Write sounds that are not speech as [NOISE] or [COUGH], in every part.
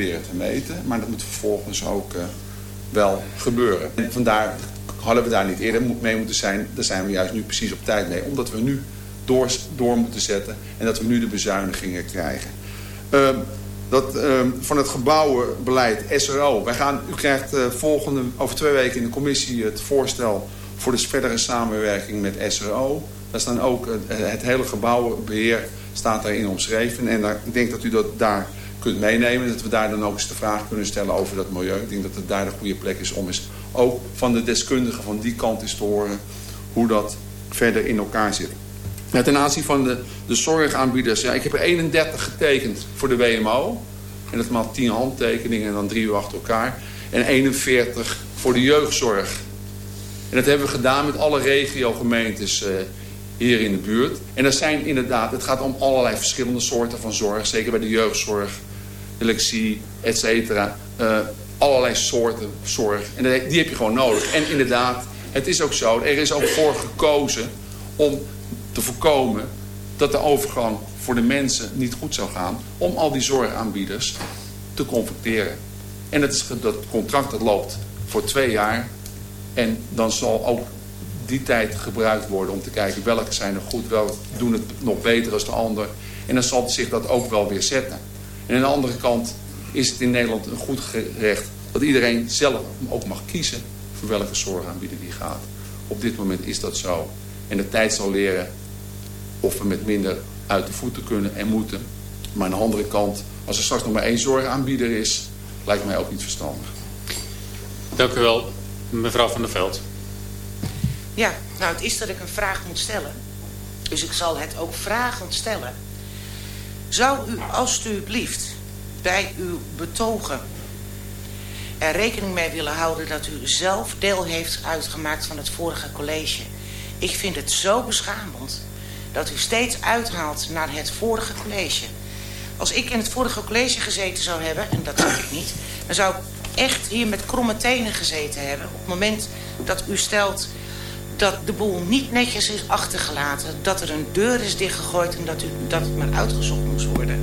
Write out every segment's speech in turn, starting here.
proberen te meten. Maar dat moet vervolgens ook uh, wel gebeuren. En vandaar hadden we daar niet eerder mee moeten zijn. Daar zijn we juist nu precies op tijd mee. Omdat we nu door, door moeten zetten. En dat we nu de bezuinigingen krijgen. Uh, dat, uh, van het gebouwenbeleid SRO. Wij gaan, u krijgt uh, volgende, over twee weken in de commissie het voorstel voor de verdere samenwerking met SRO. Daar staan ook het hele gebouwenbeheer staat daarin omschreven. En daar, ik denk dat u dat daar kunt meenemen. Dat we daar dan ook eens de vraag kunnen stellen over dat milieu. Ik denk dat het daar de goede plek is om eens ook van de deskundigen van die kant eens te horen hoe dat verder in elkaar zit. Ja, ten aanzien van de, de zorgaanbieders. Ja, ik heb er 31 getekend voor de WMO. En dat maakt 10 handtekeningen en dan drie uur achter elkaar. En 41 voor de jeugdzorg. En dat hebben we gedaan met alle regiogemeentes uh, hier in de buurt. En dat zijn inderdaad, het gaat om allerlei verschillende soorten van zorg. Zeker bij de jeugdzorg, dyslexie, et cetera. Uh, allerlei soorten zorg. En die heb je gewoon nodig. En inderdaad, het is ook zo. Er is ook voor gekozen om te voorkomen dat de overgang voor de mensen niet goed zou gaan. Om al die zorgaanbieders te confronteren. En dat contract dat loopt voor twee jaar. En dan zal ook die tijd gebruikt worden om te kijken welke zijn er goed, welke doen het nog beter als de ander. En dan zal zich dat ook wel weer zetten. En aan de andere kant is het in Nederland een goed gerecht dat iedereen zelf ook mag kiezen voor welke zorgaanbieder die gaat. Op dit moment is dat zo. En de tijd zal leren of we met minder uit de voeten kunnen en moeten. Maar aan de andere kant, als er straks nog maar één zorgaanbieder is, lijkt mij ook niet verstandig. Dank u wel, mevrouw van der Veld. Ja, nou het is dat ik een vraag moet stellen. Dus ik zal het ook vragend stellen. Zou u alstublieft bij uw betogen er rekening mee willen houden dat u zelf deel heeft uitgemaakt van het vorige college. Ik vind het zo beschamend dat u steeds uithaalt naar het vorige college. Als ik in het vorige college gezeten zou hebben, en dat zeg ik niet... dan zou ik echt hier met kromme tenen gezeten hebben. Op het moment dat u stelt dat de boel niet netjes is achtergelaten... dat er een deur is dichtgegooid en dat, u, dat het maar uitgezocht moest worden.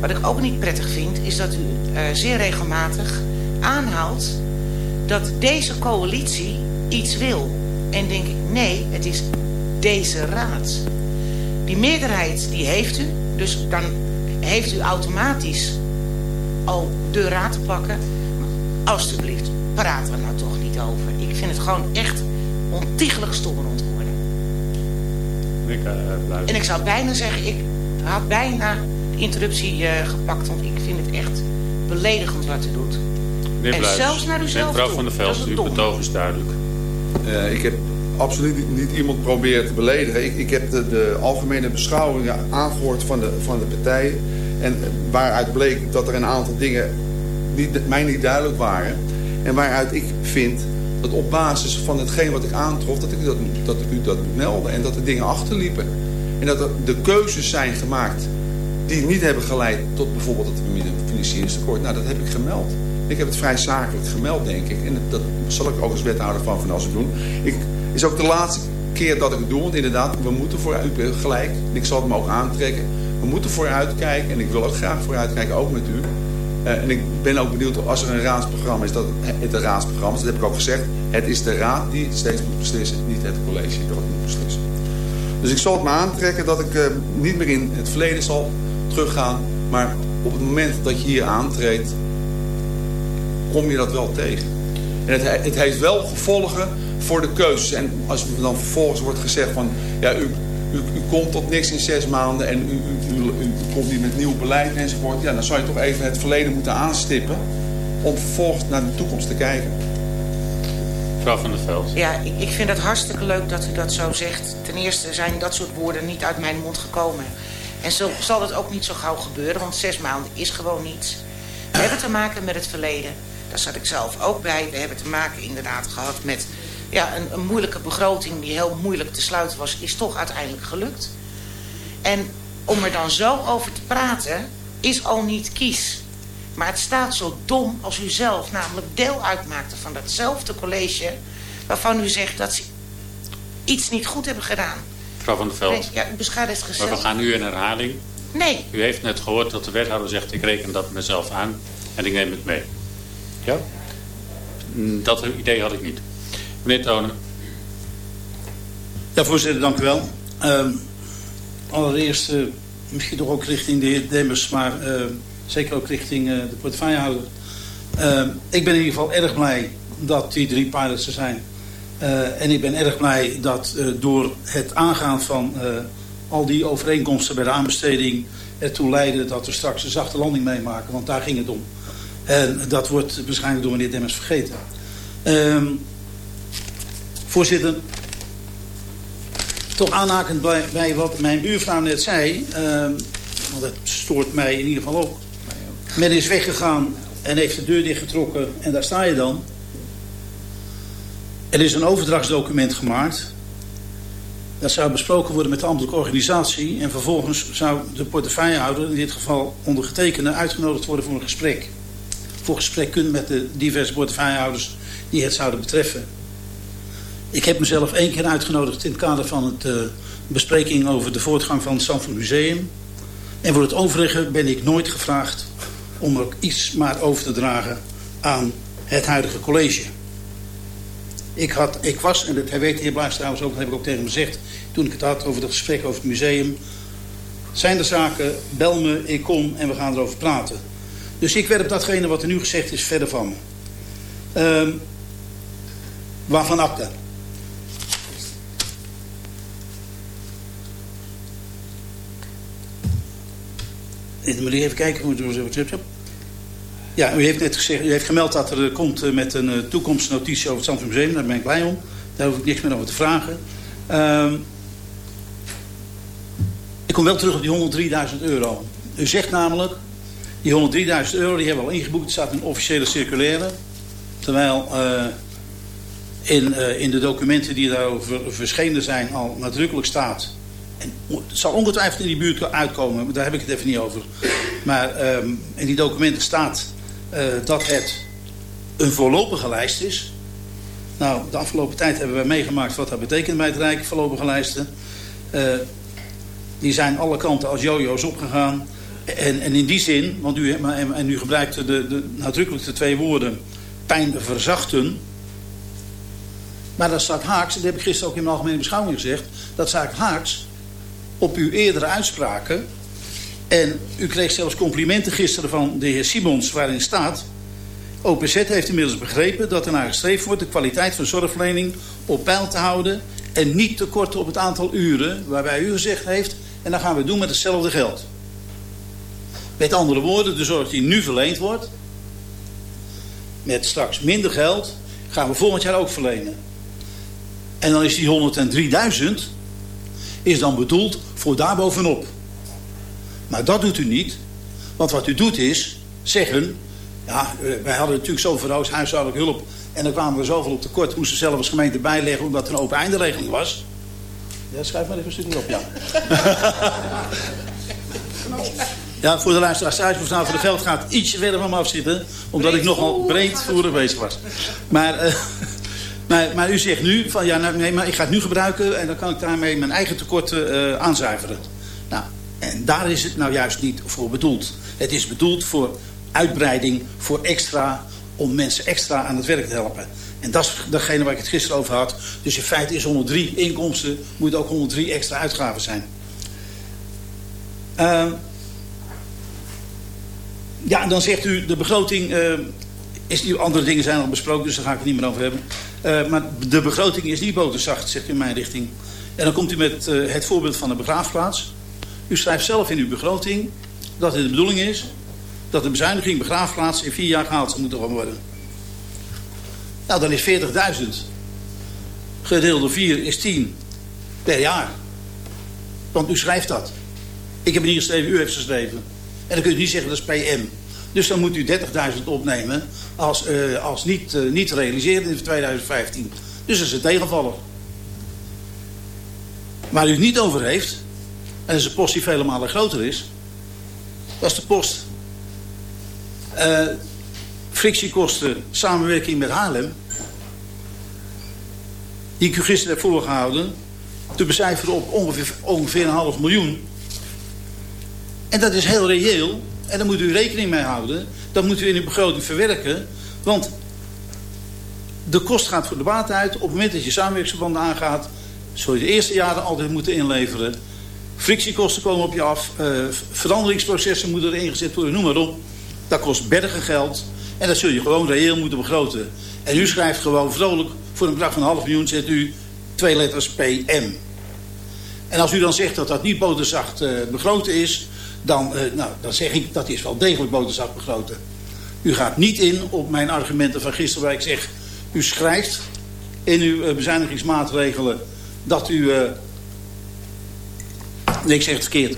Wat ik ook niet prettig vind, is dat u uh, zeer regelmatig aanhaalt... dat deze coalitie iets wil. En denk ik, nee, het is deze raad. Die meerderheid, die heeft u. Dus dan heeft u automatisch al de raad te pakken. Maar alstublieft, praten we nou toch niet over. Ik vind het gewoon echt ontiegelijk stommerend worden. Ik, uh, en ik zou bijna zeggen, ik had bijna de interruptie uh, gepakt. Want ik vind het echt beledigend wat u doet. Meneer en Bluis, zelfs naar uzelf Mevrouw toe. van der Veld, Dat is uw betoog is duidelijk. Uh, ik heb absoluut niet, niet iemand proberen te beledigen. Ik, ik heb de, de algemene beschouwingen aangehoord van de, van de partijen. En waaruit bleek dat er een aantal dingen niet, mij niet duidelijk waren. En waaruit ik vind dat op basis van hetgeen wat ik aantrof... dat ik, dat, dat ik u dat moet. En dat er dingen achterliepen. En dat er de keuzes zijn gemaakt die niet hebben geleid tot bijvoorbeeld het financieringstekort. Nou, dat heb ik gemeld. Ik heb het vrij zakelijk gemeld, denk ik. En dat zal ik ook als wethouder van Van Assen doen. Ik, is ook de laatste keer dat ik het doe. Want inderdaad, we moeten vooruit, gelijk. En ik zal het me ook aantrekken. We moeten vooruit kijken. En ik wil ook graag vooruit kijken, ook met u. Uh, en ik ben ook benieuwd als er een raadsprogramma is, dat het een raadsprogramma is. Dat heb ik ook gezegd. Het is de raad die steeds moet beslissen, niet het college dat moet beslissen. Dus ik zal het me aantrekken dat ik uh, niet meer in het verleden zal teruggaan. Maar op het moment dat je hier aantreedt, kom je dat wel tegen. En het, het heeft wel gevolgen voor de keuzes. En als dan vervolgens wordt gezegd van... ja, u, u, u komt tot niks in zes maanden en u, u, u, komt niet met nieuw beleid enzovoort... ja, dan zou je toch even het verleden moeten aanstippen... om vervolgens naar de toekomst te kijken. Mevrouw van der Veld. Ja, ik, ik vind het hartstikke leuk dat u dat zo zegt. Ten eerste zijn dat soort woorden niet uit mijn mond gekomen. En zo zal het ook niet zo gauw gebeuren, want zes maanden is gewoon niets. We hebben te maken met het verleden. Daar zat ik zelf ook bij. We hebben te maken inderdaad gehad met ja, een, een moeilijke begroting... die heel moeilijk te sluiten was, is toch uiteindelijk gelukt. En om er dan zo over te praten, is al niet kies. Maar het staat zo dom als u zelf namelijk deel uitmaakte van datzelfde college... waarvan u zegt dat ze iets niet goed hebben gedaan. Mevrouw van der Veld. Nee, ja, u gezegd. Maar we gaan nu in herhaling. Nee. U heeft net gehoord dat de wethouder zegt, ik reken dat mezelf aan. En ik neem het mee. Ja? Mm, dat idee had ik niet. Meneer Tonen. Ja, voorzitter, dank u wel. Uh, allereerst, uh, misschien toch ook richting de heer Demmers, maar uh, zeker ook richting uh, de portefeuillehouder. ik ben in ieder geval erg blij dat die drie pilots er zijn. en ik ben erg blij dat door het aangaan van al die overeenkomsten bij de aanbesteding ertoe leiden dat we straks een zachte landing meemaken. Want daar ging het om. En dat wordt waarschijnlijk door meneer Demmers vergeten. Ehm, voorzitter, toch aanhakend bij, bij, wat mijn buurvrouw net zei... Um, want dat stoort mij in ieder geval ook. Men is weggegaan en heeft de deur dichtgetrokken en daar sta je dan. Er is een overdrachtsdocument gemaakt. Dat zou besproken worden met de ambtelijke organisatie... en vervolgens zou de portefeuillehouder, in dit geval ondergetekende... uitgenodigd worden voor een gesprek. Voor gesprek met de diverse portefeuillehouders die het zouden betreffen. Ik heb mezelf één keer uitgenodigd in het kader van de uh, bespreking over de voortgang van het Zandvoort Museum. En voor het overige ben ik nooit gevraagd om ook iets maar over te dragen aan het huidige college. Ik, had, ik was, en dat weet de heer Blaas trouwens ook, dat heb ik ook tegen hem gezegd... toen ik het had over het gesprek over het museum... zijn er zaken, bel me, ik kom en we gaan erover praten. Dus ik werp datgene wat er nu gezegd is verder van. Um, waarvan acte? Ik moet even kijken hoe het Ja, u heeft net gezegd, u heeft gemeld dat er komt eh, met een uh, toekomstnotitie over het Zandvoort Museum. Daar ben ik blij om. Daar hoef ik niks meer over te vragen. Um, ik kom wel terug op die 103.000 euro. U zegt namelijk, die 103.000 euro die hebben we al ingeboekt. Het staat in officiële circulaire. Terwijl uh, in, in de documenten die daarover verschenen zijn al nadrukkelijk staat... En het zal ongetwijfeld in die buurt uitkomen, daar heb ik het even niet over. Maar um, in die documenten staat uh, dat het een voorlopige lijst is. Nou, de afgelopen tijd hebben wij meegemaakt wat dat betekent bij het Rijk, voorlopige lijsten. Uh, die zijn alle kanten als jojo's opgegaan. En, en in die zin, want u, en, en u gebruikt de, de, nadrukkelijk de twee woorden... pijn verzachten. Maar dat staat haaks, dat heb ik gisteren ook in mijn algemene beschouwing gezegd... dat staat haaks op uw eerdere uitspraken. En u kreeg zelfs complimenten gisteren van de heer Simons waarin staat... OPZ heeft inmiddels begrepen dat er naar gestreefd wordt... de kwaliteit van zorgverlening op peil te houden... en niet tekort op het aantal uren waarbij u gezegd heeft... en dan gaan we doen met hetzelfde geld. Met andere woorden, de zorg die nu verleend wordt... met straks minder geld, gaan we volgend jaar ook verlenen. En dan is die 103.000 is dan bedoeld voor daarbovenop. Maar dat doet u niet. Want wat u doet is zeggen... Ja, wij hadden natuurlijk zo voor huishoudelijke hulp... en dan kwamen we zoveel op tekort... moesten zelf als gemeente bijleggen omdat er een open einderegeling was. Ja, schrijf maar even een stukje op, ja. [LAUGHS] Ja, voor de luisteraars thuis, mevrouw van der Veld gaat ietsje verder van me afzitten. Omdat ik nogal breedvoerig bezig was. Maar, uh, maar, maar, u zegt nu van ja, nou, nee, maar ik ga het nu gebruiken. En dan kan ik daarmee mijn eigen tekorten uh, aanzuiveren. Nou, en daar is het nou juist niet voor bedoeld. Het is bedoeld voor uitbreiding, voor extra, om mensen extra aan het werk te helpen. En dat is datgene waar ik het gisteren over had. Dus in feite is 103 inkomsten, moet ook 103 extra uitgaven zijn. Uh, ja, dan zegt u, de begroting... Uh, is die, andere dingen zijn al besproken, dus daar ga ik het niet meer over hebben. Uh, maar de begroting is niet boterzacht, zegt u in mijn richting. En dan komt u met uh, het voorbeeld van de begraafplaats. U schrijft zelf in uw begroting dat het de bedoeling is... dat de bezuiniging begraafplaats in vier jaar gehaald moeten worden. Nou, dan is 40.000. Gedeeld door 4 is 10 per jaar. Want u schrijft dat. Ik heb het niet geschreven, u heeft geschreven. En dan kun je niet zeggen dat is PM. Dus dan moet u 30.000 opnemen als, uh, als niet, uh, niet realiseren in 2015. Dus dat is een tegenvaller. Waar u het niet over heeft, en dat is een post die vele malen groter is, dat is de post. Uh, frictiekosten, samenwerking met Haarlem, die ik u gisteren heb voorgehouden, te becijferen op ongeveer, ongeveer een half miljoen. En dat is heel reëel. En daar moet u rekening mee houden. Dat moet u in uw begroting verwerken. Want de kost gaat voor de baat uit. Op het moment dat je samenwerkingsverbanden aangaat... zul je de eerste jaren altijd moeten inleveren. Frictiekosten komen op je af. Uh, veranderingsprocessen moeten er ingezet worden, noem maar op. Dat kost bergen geld. En dat zul je gewoon reëel moeten begroten. En u schrijft gewoon vrolijk voor een bedrag van een half miljoen... zet u twee letters PM. En als u dan zegt dat dat niet boterzacht uh, begroten is... Dan, uh, nou, dan zeg ik dat is wel degelijk boterzacht begroten. U gaat niet in op mijn argumenten van gisteren waar ik zeg... u schrijft in uw uh, bezuinigingsmaatregelen dat u... nee, ik zeg het verkeerd.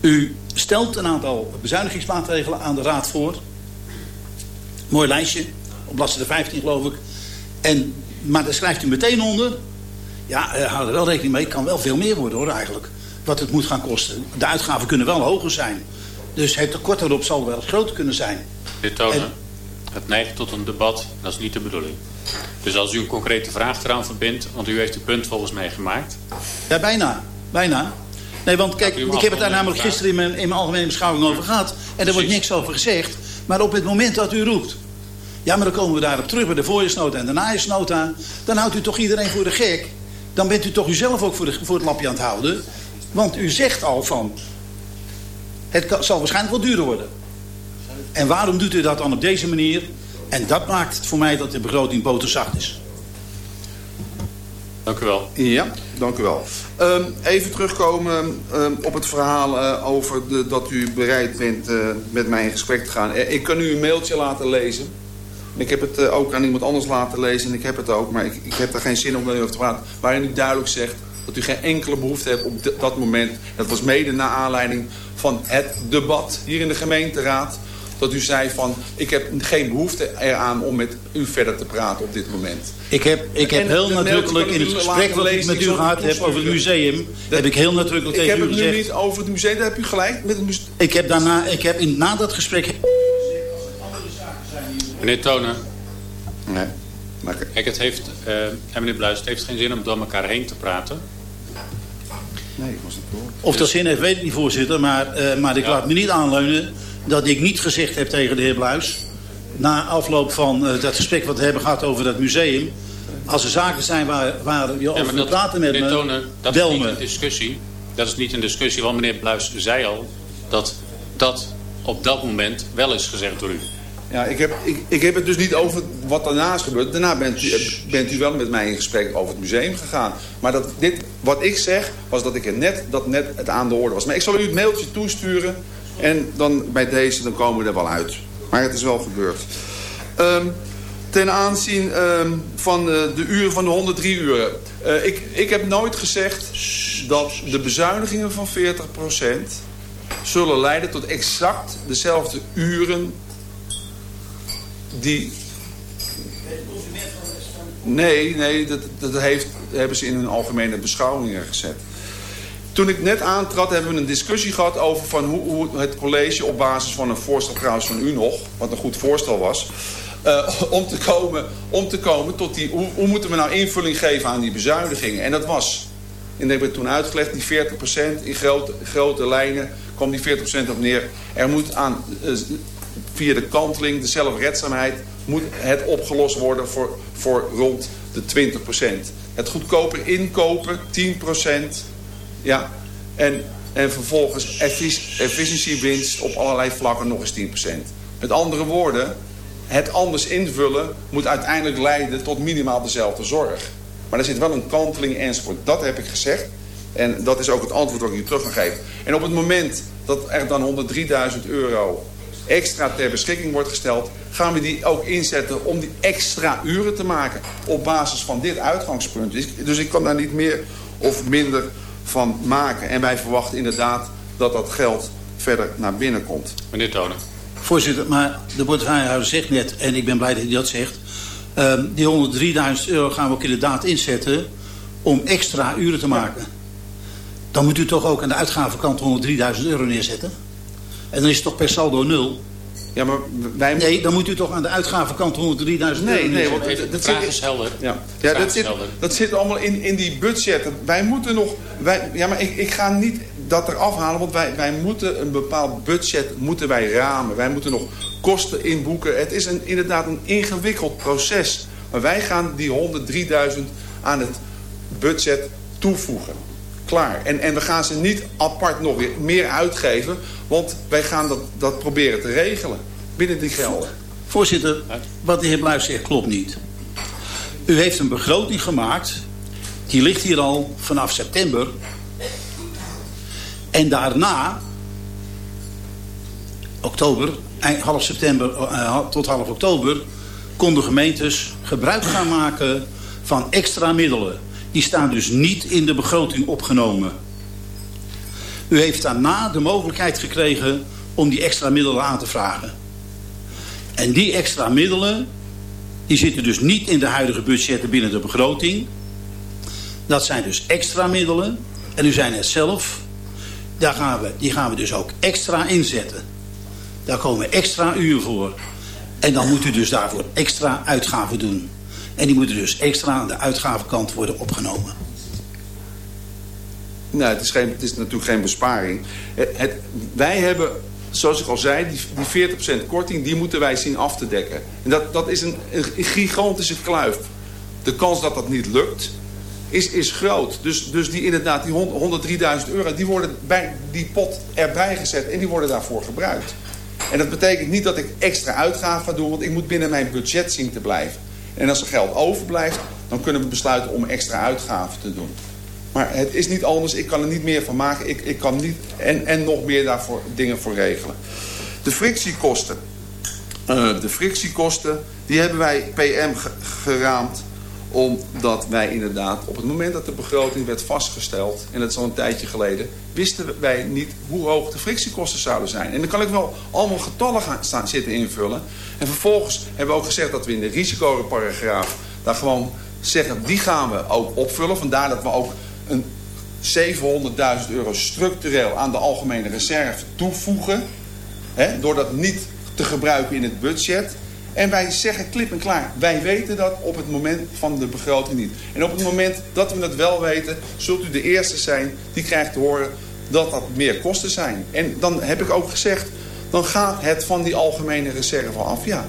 U stelt een aantal bezuinigingsmaatregelen aan de Raad voor. Mooi lijstje, op bladzijde 15 geloof ik. En, maar daar schrijft u meteen onder... Ja, uh, hou er wel rekening mee. Kan wel veel meer worden hoor eigenlijk. Wat het moet gaan kosten. De uitgaven kunnen wel hoger zijn. Dus het tekort erop zal wel groter kunnen zijn. Dit tonen. En... Het neigt tot een debat. Dat is niet de bedoeling. Dus als u een concrete vraag eraan verbindt. Want u heeft uw punt volgens mij gemaakt. Ja, bijna. Bijna. Nee, want kijk, ik heb het daar namelijk gisteren in mijn, in mijn algemene beschouwing over gehad. En er wordt niks over gezegd. Maar op het moment dat u roept... Ja, maar dan komen we daarop terug bij de voorjaarsnota en de najaarsnota. Dan houdt u toch iedereen voor de gek dan bent u toch uzelf ook voor, de, voor het lapje aan het houden. Want u zegt al van, het zal waarschijnlijk wel duurder worden. En waarom doet u dat dan op deze manier? En dat maakt het voor mij dat de begroting boterzacht is. Dank u wel. Ja, dank u wel. Um, even terugkomen um, op het verhaal uh, over de, dat u bereid bent uh, met mij in gesprek te gaan. Uh, ik kan u een mailtje laten lezen. Ik heb het uh, ook aan iemand anders laten lezen en ik heb het ook, maar ik, ik heb er geen zin om over te praten. Waarin u duidelijk zegt dat u geen enkele behoefte hebt op dat moment. Dat was mede naar aanleiding van het debat hier in de gemeenteraad. Dat u zei van, ik heb geen behoefte eraan om met u verder te praten op dit moment. Ik heb, ik heb heel nadrukkelijk in het gesprek wat ik met u gehad heb over het museum... Dat, heb ik heel nadrukkelijk tegen u gezegd... Ik heb het nu niet over het museum, daar heb u gelijk. Met het museum. Ik heb daarna, ik heb in, na dat gesprek Meneer Tonen. Nee. Maar... Kijk, het heeft, uh, en meneer Bluis, het heeft geen zin om door elkaar heen te praten. Nee, ik was het door. Of dat zin heeft, weet ik niet, voorzitter. Maar, uh, maar ik ja. laat me niet aanleunen dat ik niet gezegd heb tegen de heer Bluis... na afloop van uh, dat gesprek wat we hebben gehad over dat museum... als er zaken zijn waar, waar je over wil praten met me, Tonen, dat is niet een discussie. Dat is niet een discussie, want meneer Bluis zei al... dat dat op dat moment wel is gezegd door u. Ja, ik heb, ik, ik heb het dus niet over wat daarnaast gebeurt. Daarna bent u, bent u wel met mij in gesprek over het museum gegaan. Maar dat, dit, wat ik zeg, was dat ik het net, dat net het aan de orde was. Maar ik zal u het mailtje toesturen. En dan bij deze, dan komen we er wel uit. Maar het is wel gebeurd. Um, ten aanzien um, van uh, de uren van de 103 uren. Uh, ik, ik heb nooit gezegd dat de bezuinigingen van 40% zullen leiden tot exact dezelfde uren die... Nee, nee, dat, dat heeft, hebben ze in hun algemene beschouwingen gezet. Toen ik net aantrad hebben we een discussie gehad over van hoe, hoe het college op basis van een voorstel trouwens van u nog, wat een goed voorstel was, uh, om, te komen, om te komen tot die, hoe, hoe moeten we nou invulling geven aan die bezuinigingen. En dat was, en dat heb ik toen uitgelegd, die 40% in grote, grote lijnen kwam die 40% op neer. Er moet aan uh, via de kanteling, de zelfredzaamheid, moet het opgelost worden voor, voor rond de 20%. Het goedkoper inkopen, 10%. Ja, en, en vervolgens efficiëntiewinst op allerlei vlakken nog eens 10%. Met andere woorden, het anders invullen moet uiteindelijk leiden tot minimaal dezelfde zorg. Maar er zit wel een kanteling enzovoort. Dat heb ik gezegd. En dat is ook het antwoord dat ik u terug ga geven. En op het moment dat er dan 103.000 euro extra ter beschikking wordt gesteld... gaan we die ook inzetten om die extra uren te maken... op basis van dit uitgangspunt. Dus, ik kan daar niet meer of minder van maken. En wij verwachten inderdaad dat dat geld verder naar binnen komt. Meneer Tonen. Voorzitter, maar de portefeuillehouder zegt net... en ik ben blij dat hij dat zegt... Um, die 103.000 euro gaan we ook inderdaad inzetten... om extra uren te maken. Dan moet u toch ook aan de uitgavenkant 103.000 euro neerzetten? En dan is het toch per saldo nul? Ja, maar wij... Nee, dan moet u toch aan de uitgavenkant 103.000 nee, euro Nee, want dat, dat zit, is helder. Ja, ja dat, zit, dat zit allemaal in, in die budgetten. Wij moeten nog... Wij, ja, maar ik, ik ga niet dat er afhalen. Want wij, wij moeten een bepaald budget moeten wij ramen. Wij moeten nog kosten inboeken. Het is een, inderdaad een ingewikkeld proces. Maar wij gaan die 103.000 aan het budget toevoegen. Klaar. En, en we gaan ze niet apart nog weer meer uitgeven. Want wij gaan dat, dat proberen te regelen. Binnen die gelden. Voorzitter, wat de heer Bluis zegt klopt niet. U heeft een begroting gemaakt. Die ligt hier al vanaf september. En daarna, oktober, half september uh, tot half oktober... konden gemeentes gebruik gaan maken van extra middelen. Die staan dus niet in de begroting opgenomen. U heeft daarna de mogelijkheid gekregen om die extra middelen aan te vragen. En die extra middelen, die zitten dus niet in de huidige budgetten binnen de begroting. Dat zijn dus extra middelen. En u zei net zelf, daar gaan we, die gaan we dus ook extra inzetten. Daar komen extra uren voor. En dan moet u dus daarvoor extra uitgaven doen. En die moeten dus extra aan de uitgavenkant worden opgenomen. Nee, het is, geen, het is natuurlijk geen besparing. Het, wij hebben, zoals ik al zei, die, die 40% korting... die moeten wij zien af te dekken. En dat, dat is een, een gigantische kluif. De kans dat dat niet lukt, is, is groot. Dus, dus die inderdaad, die 103.000 euro, die worden bij die pot erbij gezet... en die worden daarvoor gebruikt. En dat betekent niet dat ik extra uitgaven ga doen... want ik moet binnen mijn budget zien te blijven. En als er geld overblijft, dan kunnen we besluiten om extra uitgaven te doen. Maar het is niet anders. Ik kan er niet meer van maken. Ik, ik kan niet en, en nog meer daarvoor dingen voor regelen. De frictiekosten. Uh, de frictiekosten, die hebben wij PM geraamd omdat wij inderdaad op het moment dat de begroting werd vastgesteld... en dat is al een tijdje geleden... wisten wij niet hoe hoog de frictiekosten zouden zijn. En dan kan ik wel allemaal getallen gaan staan, zitten invullen. En vervolgens hebben we ook gezegd dat we in de risicoparagraaf... daar gewoon zeggen, die gaan we ook opvullen. Vandaar dat we ook een 700.000 euro structureel aan de algemene reserve toevoegen. Door dat niet te gebruiken in het budget... En wij zeggen klip en klaar, wij weten dat op het moment van de begroting niet. En op het moment dat we het wel weten, zult u de eerste zijn die krijgt te horen dat dat meer kosten zijn. En dan heb ik ook gezegd, dan gaat het van die algemene reserve af, ja.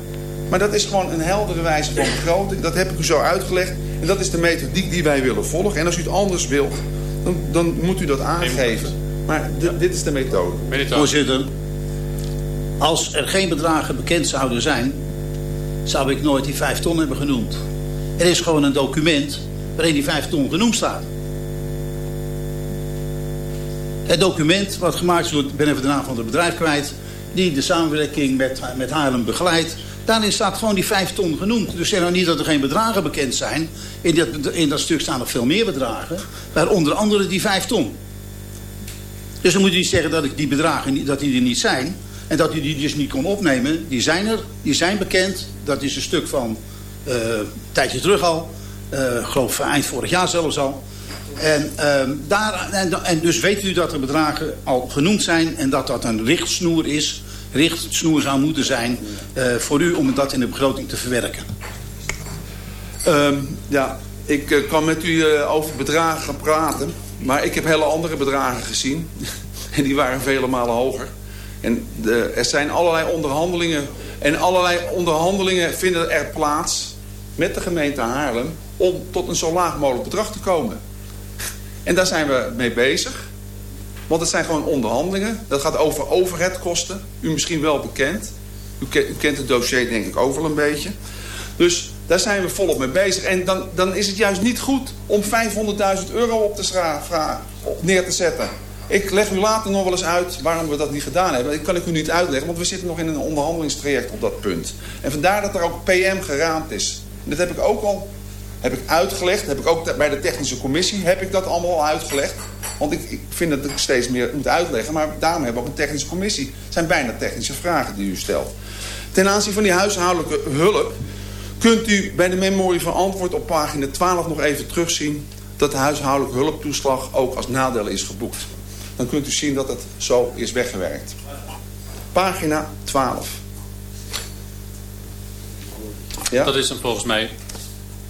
Maar dat is gewoon een heldere wijze van begroting. Dat heb ik u zo uitgelegd. En dat is de methodiek die wij willen volgen. En als u het anders wilt, dan, dan moet u dat aangeven. Maar dit is de methode. Voorzitter, als er geen bedragen bekend zouden zijn zou ik nooit die vijf ton hebben genoemd. Er is gewoon een document waarin die vijf ton genoemd staat. Het document wat gemaakt is door, ik ben even de naam van het bedrijf kwijt... die de samenwerking met, met Haarlem begeleidt... daarin staat gewoon die vijf ton genoemd. Dus zeg nou niet dat er geen bedragen bekend zijn. In dat, in dat stuk staan nog veel meer bedragen. Maar onder andere die vijf ton. Dus dan moet je niet zeggen dat ik die bedragen dat die er niet zijn... En dat hij die dus niet kon opnemen, die zijn er, die zijn bekend. Dat is een stuk van uh, een tijdje terug al. Uh, ik geloof eind vorig jaar zelfs al. En, uh, daar, en, dus weet u dat er bedragen al genoemd zijn en dat dat een richtsnoer is. Richtsnoer zou moeten zijn voor u om dat in de begroting te verwerken. Um, ja, ik kan met u over bedragen praten. Maar ik heb hele andere bedragen gezien. [LAUGHS] en die waren vele malen hoger. En er zijn allerlei onderhandelingen. En allerlei onderhandelingen vinden er plaats met de gemeente Haarlem... om tot een zo laag mogelijk bedrag te komen. En daar zijn we mee bezig. Want het zijn gewoon onderhandelingen. Dat gaat over overheadkosten. U misschien wel bekend. U, kent het dossier denk ik ook wel een beetje. Dus daar zijn we volop mee bezig. En dan, dan is het juist niet goed om 500.000 euro op te neer te zetten. Ik leg u later nog wel eens uit waarom we dat niet gedaan hebben. Dat kan ik u niet uitleggen, want we zitten nog in een onderhandelingstraject op dat punt. En vandaar dat er ook PM geraamd is. Dat heb ik ook al heb ik uitgelegd. Heb ik ook bij de technische commissie heb ik dat allemaal al uitgelegd. Want ik, ik vind dat ik steeds meer moet uitleggen. Maar daarom hebben we ook een technische commissie. Het zijn bijna technische vragen die u stelt. Ten aanzien van die huishoudelijke hulp... kunt u bij de memorie van antwoord op pagina 12 nog even terugzien... dat de huishoudelijke hulptoeslag ook als nadeel is geboekt dan kunt u zien dat het zo is weggewerkt. Pagina 12. Ja? Dat is hem volgens mij.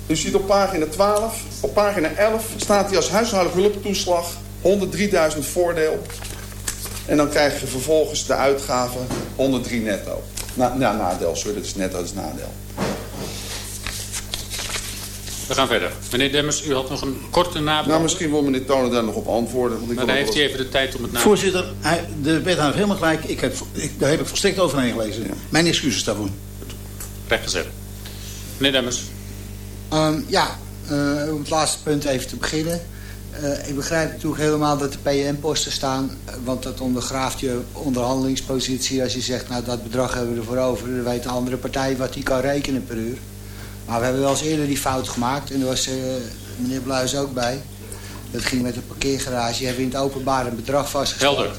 U ziet op pagina 12, op pagina 11 staat hij als huishoudelijke hulptoeslag 103.000 voordeel En dan krijg je vervolgens de uitgave 103 netto. Na, ja, nadeel, sorry, dat is netto, dat is nadeel. We gaan verder. Meneer Demmers, u had nog een korte nabel. Nou, misschien wil meneer Tonen daar nog op antwoorden. Want ik maar dan heeft wel- hij even de tijd om het na Voorzitter, hij, de wethouder heeft helemaal gelijk. Ik heb, ik, daar heb ik volstrekt overheen gelezen. Mijn excuses daarvoor. rechtgezet. Meneer Demmers. Ehm, ja, eh, om het laatste punt even te beginnen. Eh, ik begrijp natuurlijk helemaal dat de PN-posten staan. eh, Want dat ondergraaft je onderhandelingspositie. Als je zegt, nou dat bedrag hebben we ervoor over. Dan weet de andere partij wat die kan rekenen per uur. Maar we hebben wel eens eerder die fout gemaakt. En daar was eh, meneer Bluis ook bij. Dat ging met de parkeergarage. Die hebben in het openbaar een bedrag vastgesteld. Helder.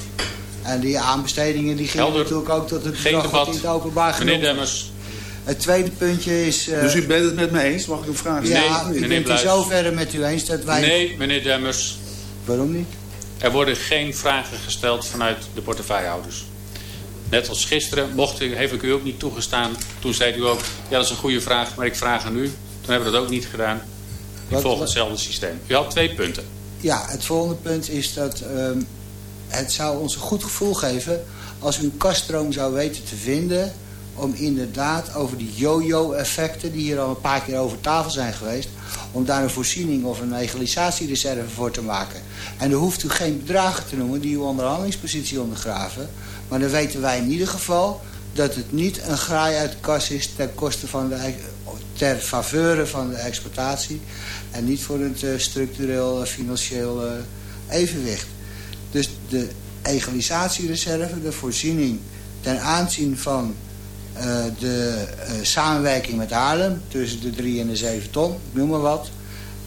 En die aanbestedingen die gingen Helder. natuurlijk ook tot het bedrag wat in het openbaar Meneer genoemd. Demmers. Het tweede puntje is... eh, Dus u bent het met me eens? Mag ik een vraag Nee, stellen? ja, ik meneer ben het zoverre met u eens dat wij... Nee, meneer Demmers. Waarom niet? Er worden geen vragen gesteld vanuit de portefeuillehouders. Net als gisteren mocht heeft ik u ook niet toegestaan. Toen zei u ook, ja dat is een goede vraag, maar ik vraag aan u. Toen hebben we dat ook niet gedaan. Ik volg hetzelfde systeem. U had twee punten. Ja, het volgende punt is dat ehm, het zou ons een goed gevoel geven... als u een kaststroom zou weten te vinden... om inderdaad over die yo-yo-effecten... die hier al een paar keer over tafel zijn geweest... om daar een voorziening of een egalisatiereserve voor te maken. En dan hoeft u geen bedragen te noemen die uw onderhandelingspositie ondergraven... maar dan weten wij in ieder geval dat het niet een graai uit de kas is... ten koste van de, ter faveur van de exploitatie... en niet voor het eh, structureel eh, financieel eh, evenwicht. Dus de egalisatiereserve, de voorziening ten aanzien van de samenwerking met Haarlem... tussen de 3 en de 7 ton, noem maar wat...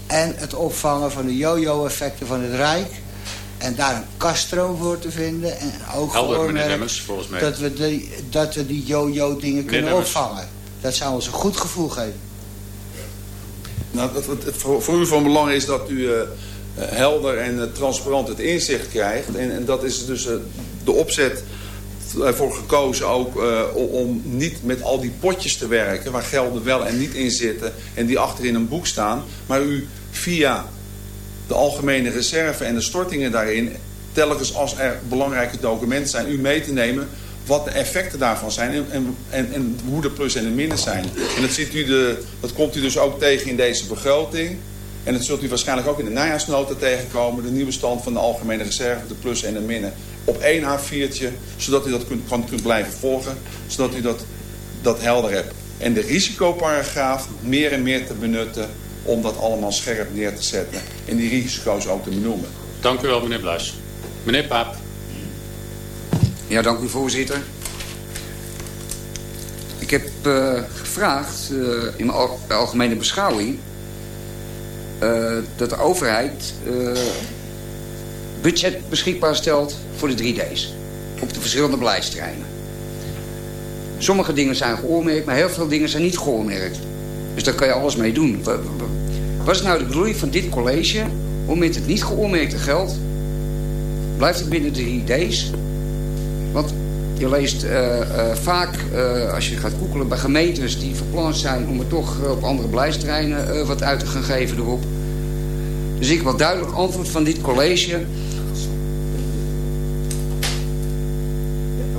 en het opvangen van de yo-yo-effecten van het Rijk... en daar een kaststroom voor te vinden... en ook Helder, volgens mij. dat we, die, dat we die yo-yo dingen kunnen opvangen. Dat zou ons een goed gevoel geven. Nou, dat, voor, voor u van belang is dat u eh, eh, helder en eh, transparant het inzicht krijgt. En, en dat is dus de opzet ervoor gekozen ook eh, om, om niet met al die potjes te werken... waar gelden wel en niet in zitten en die achter in een boek staan. Maar u via de algemene reserve en de stortingen daarin... telkens als er belangrijke documenten zijn, u mee te nemen wat de effecten daarvan zijn en, en, en, hoe de plus en de minnen zijn. En dat, ziet u de, dat komt u dus ook tegen in deze begroting. En dat zult u waarschijnlijk ook in de najaarsnota tegenkomen. De nieuwe stand van de algemene reserve, de plus en de minnen. Op één A4'tje, zodat u dat kunt, kan, kunt blijven volgen. Zodat u dat, dat helder hebt. En de risicoparagraaf meer en meer te benutten om dat allemaal scherp neer te zetten. En die risico's ook te benoemen. Dank u wel, meneer Bluis. Meneer Paap. Ja, dank u voorzitter. Ik heb eh, gevraagd eh, in mijn al- algemene beschouwing... eh, dat de overheid eh, budget beschikbaar stelt voor de 3D's. Op de verschillende beleidsterreinen. Sommige dingen zijn geoormerkt, maar heel veel dingen zijn niet geoormerkt. Dus daar kan je alles mee doen. Wa- wa- Wat is nou de bedoeling van dit college om met het niet geoormerkte geld... blijft het binnen de 3D's want je leest eh, eh, vaak, eh, als je gaat googelen bij gemeentes die verpland zijn... om er toch op andere beleidsterreinen wat uit te gaan geven erop. Dus ik wil duidelijk antwoord van dit college.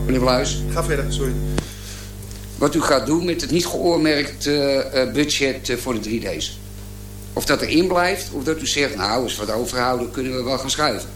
Meneer Bluis, Ga verder, sorry. Wat u gaat doen met het niet geoormerkt eh, eh, budget eh, voor de 3D's. Of dat erin blijft, of dat u zegt, nou, als we het overhouden, kunnen we wel gaan schuiven.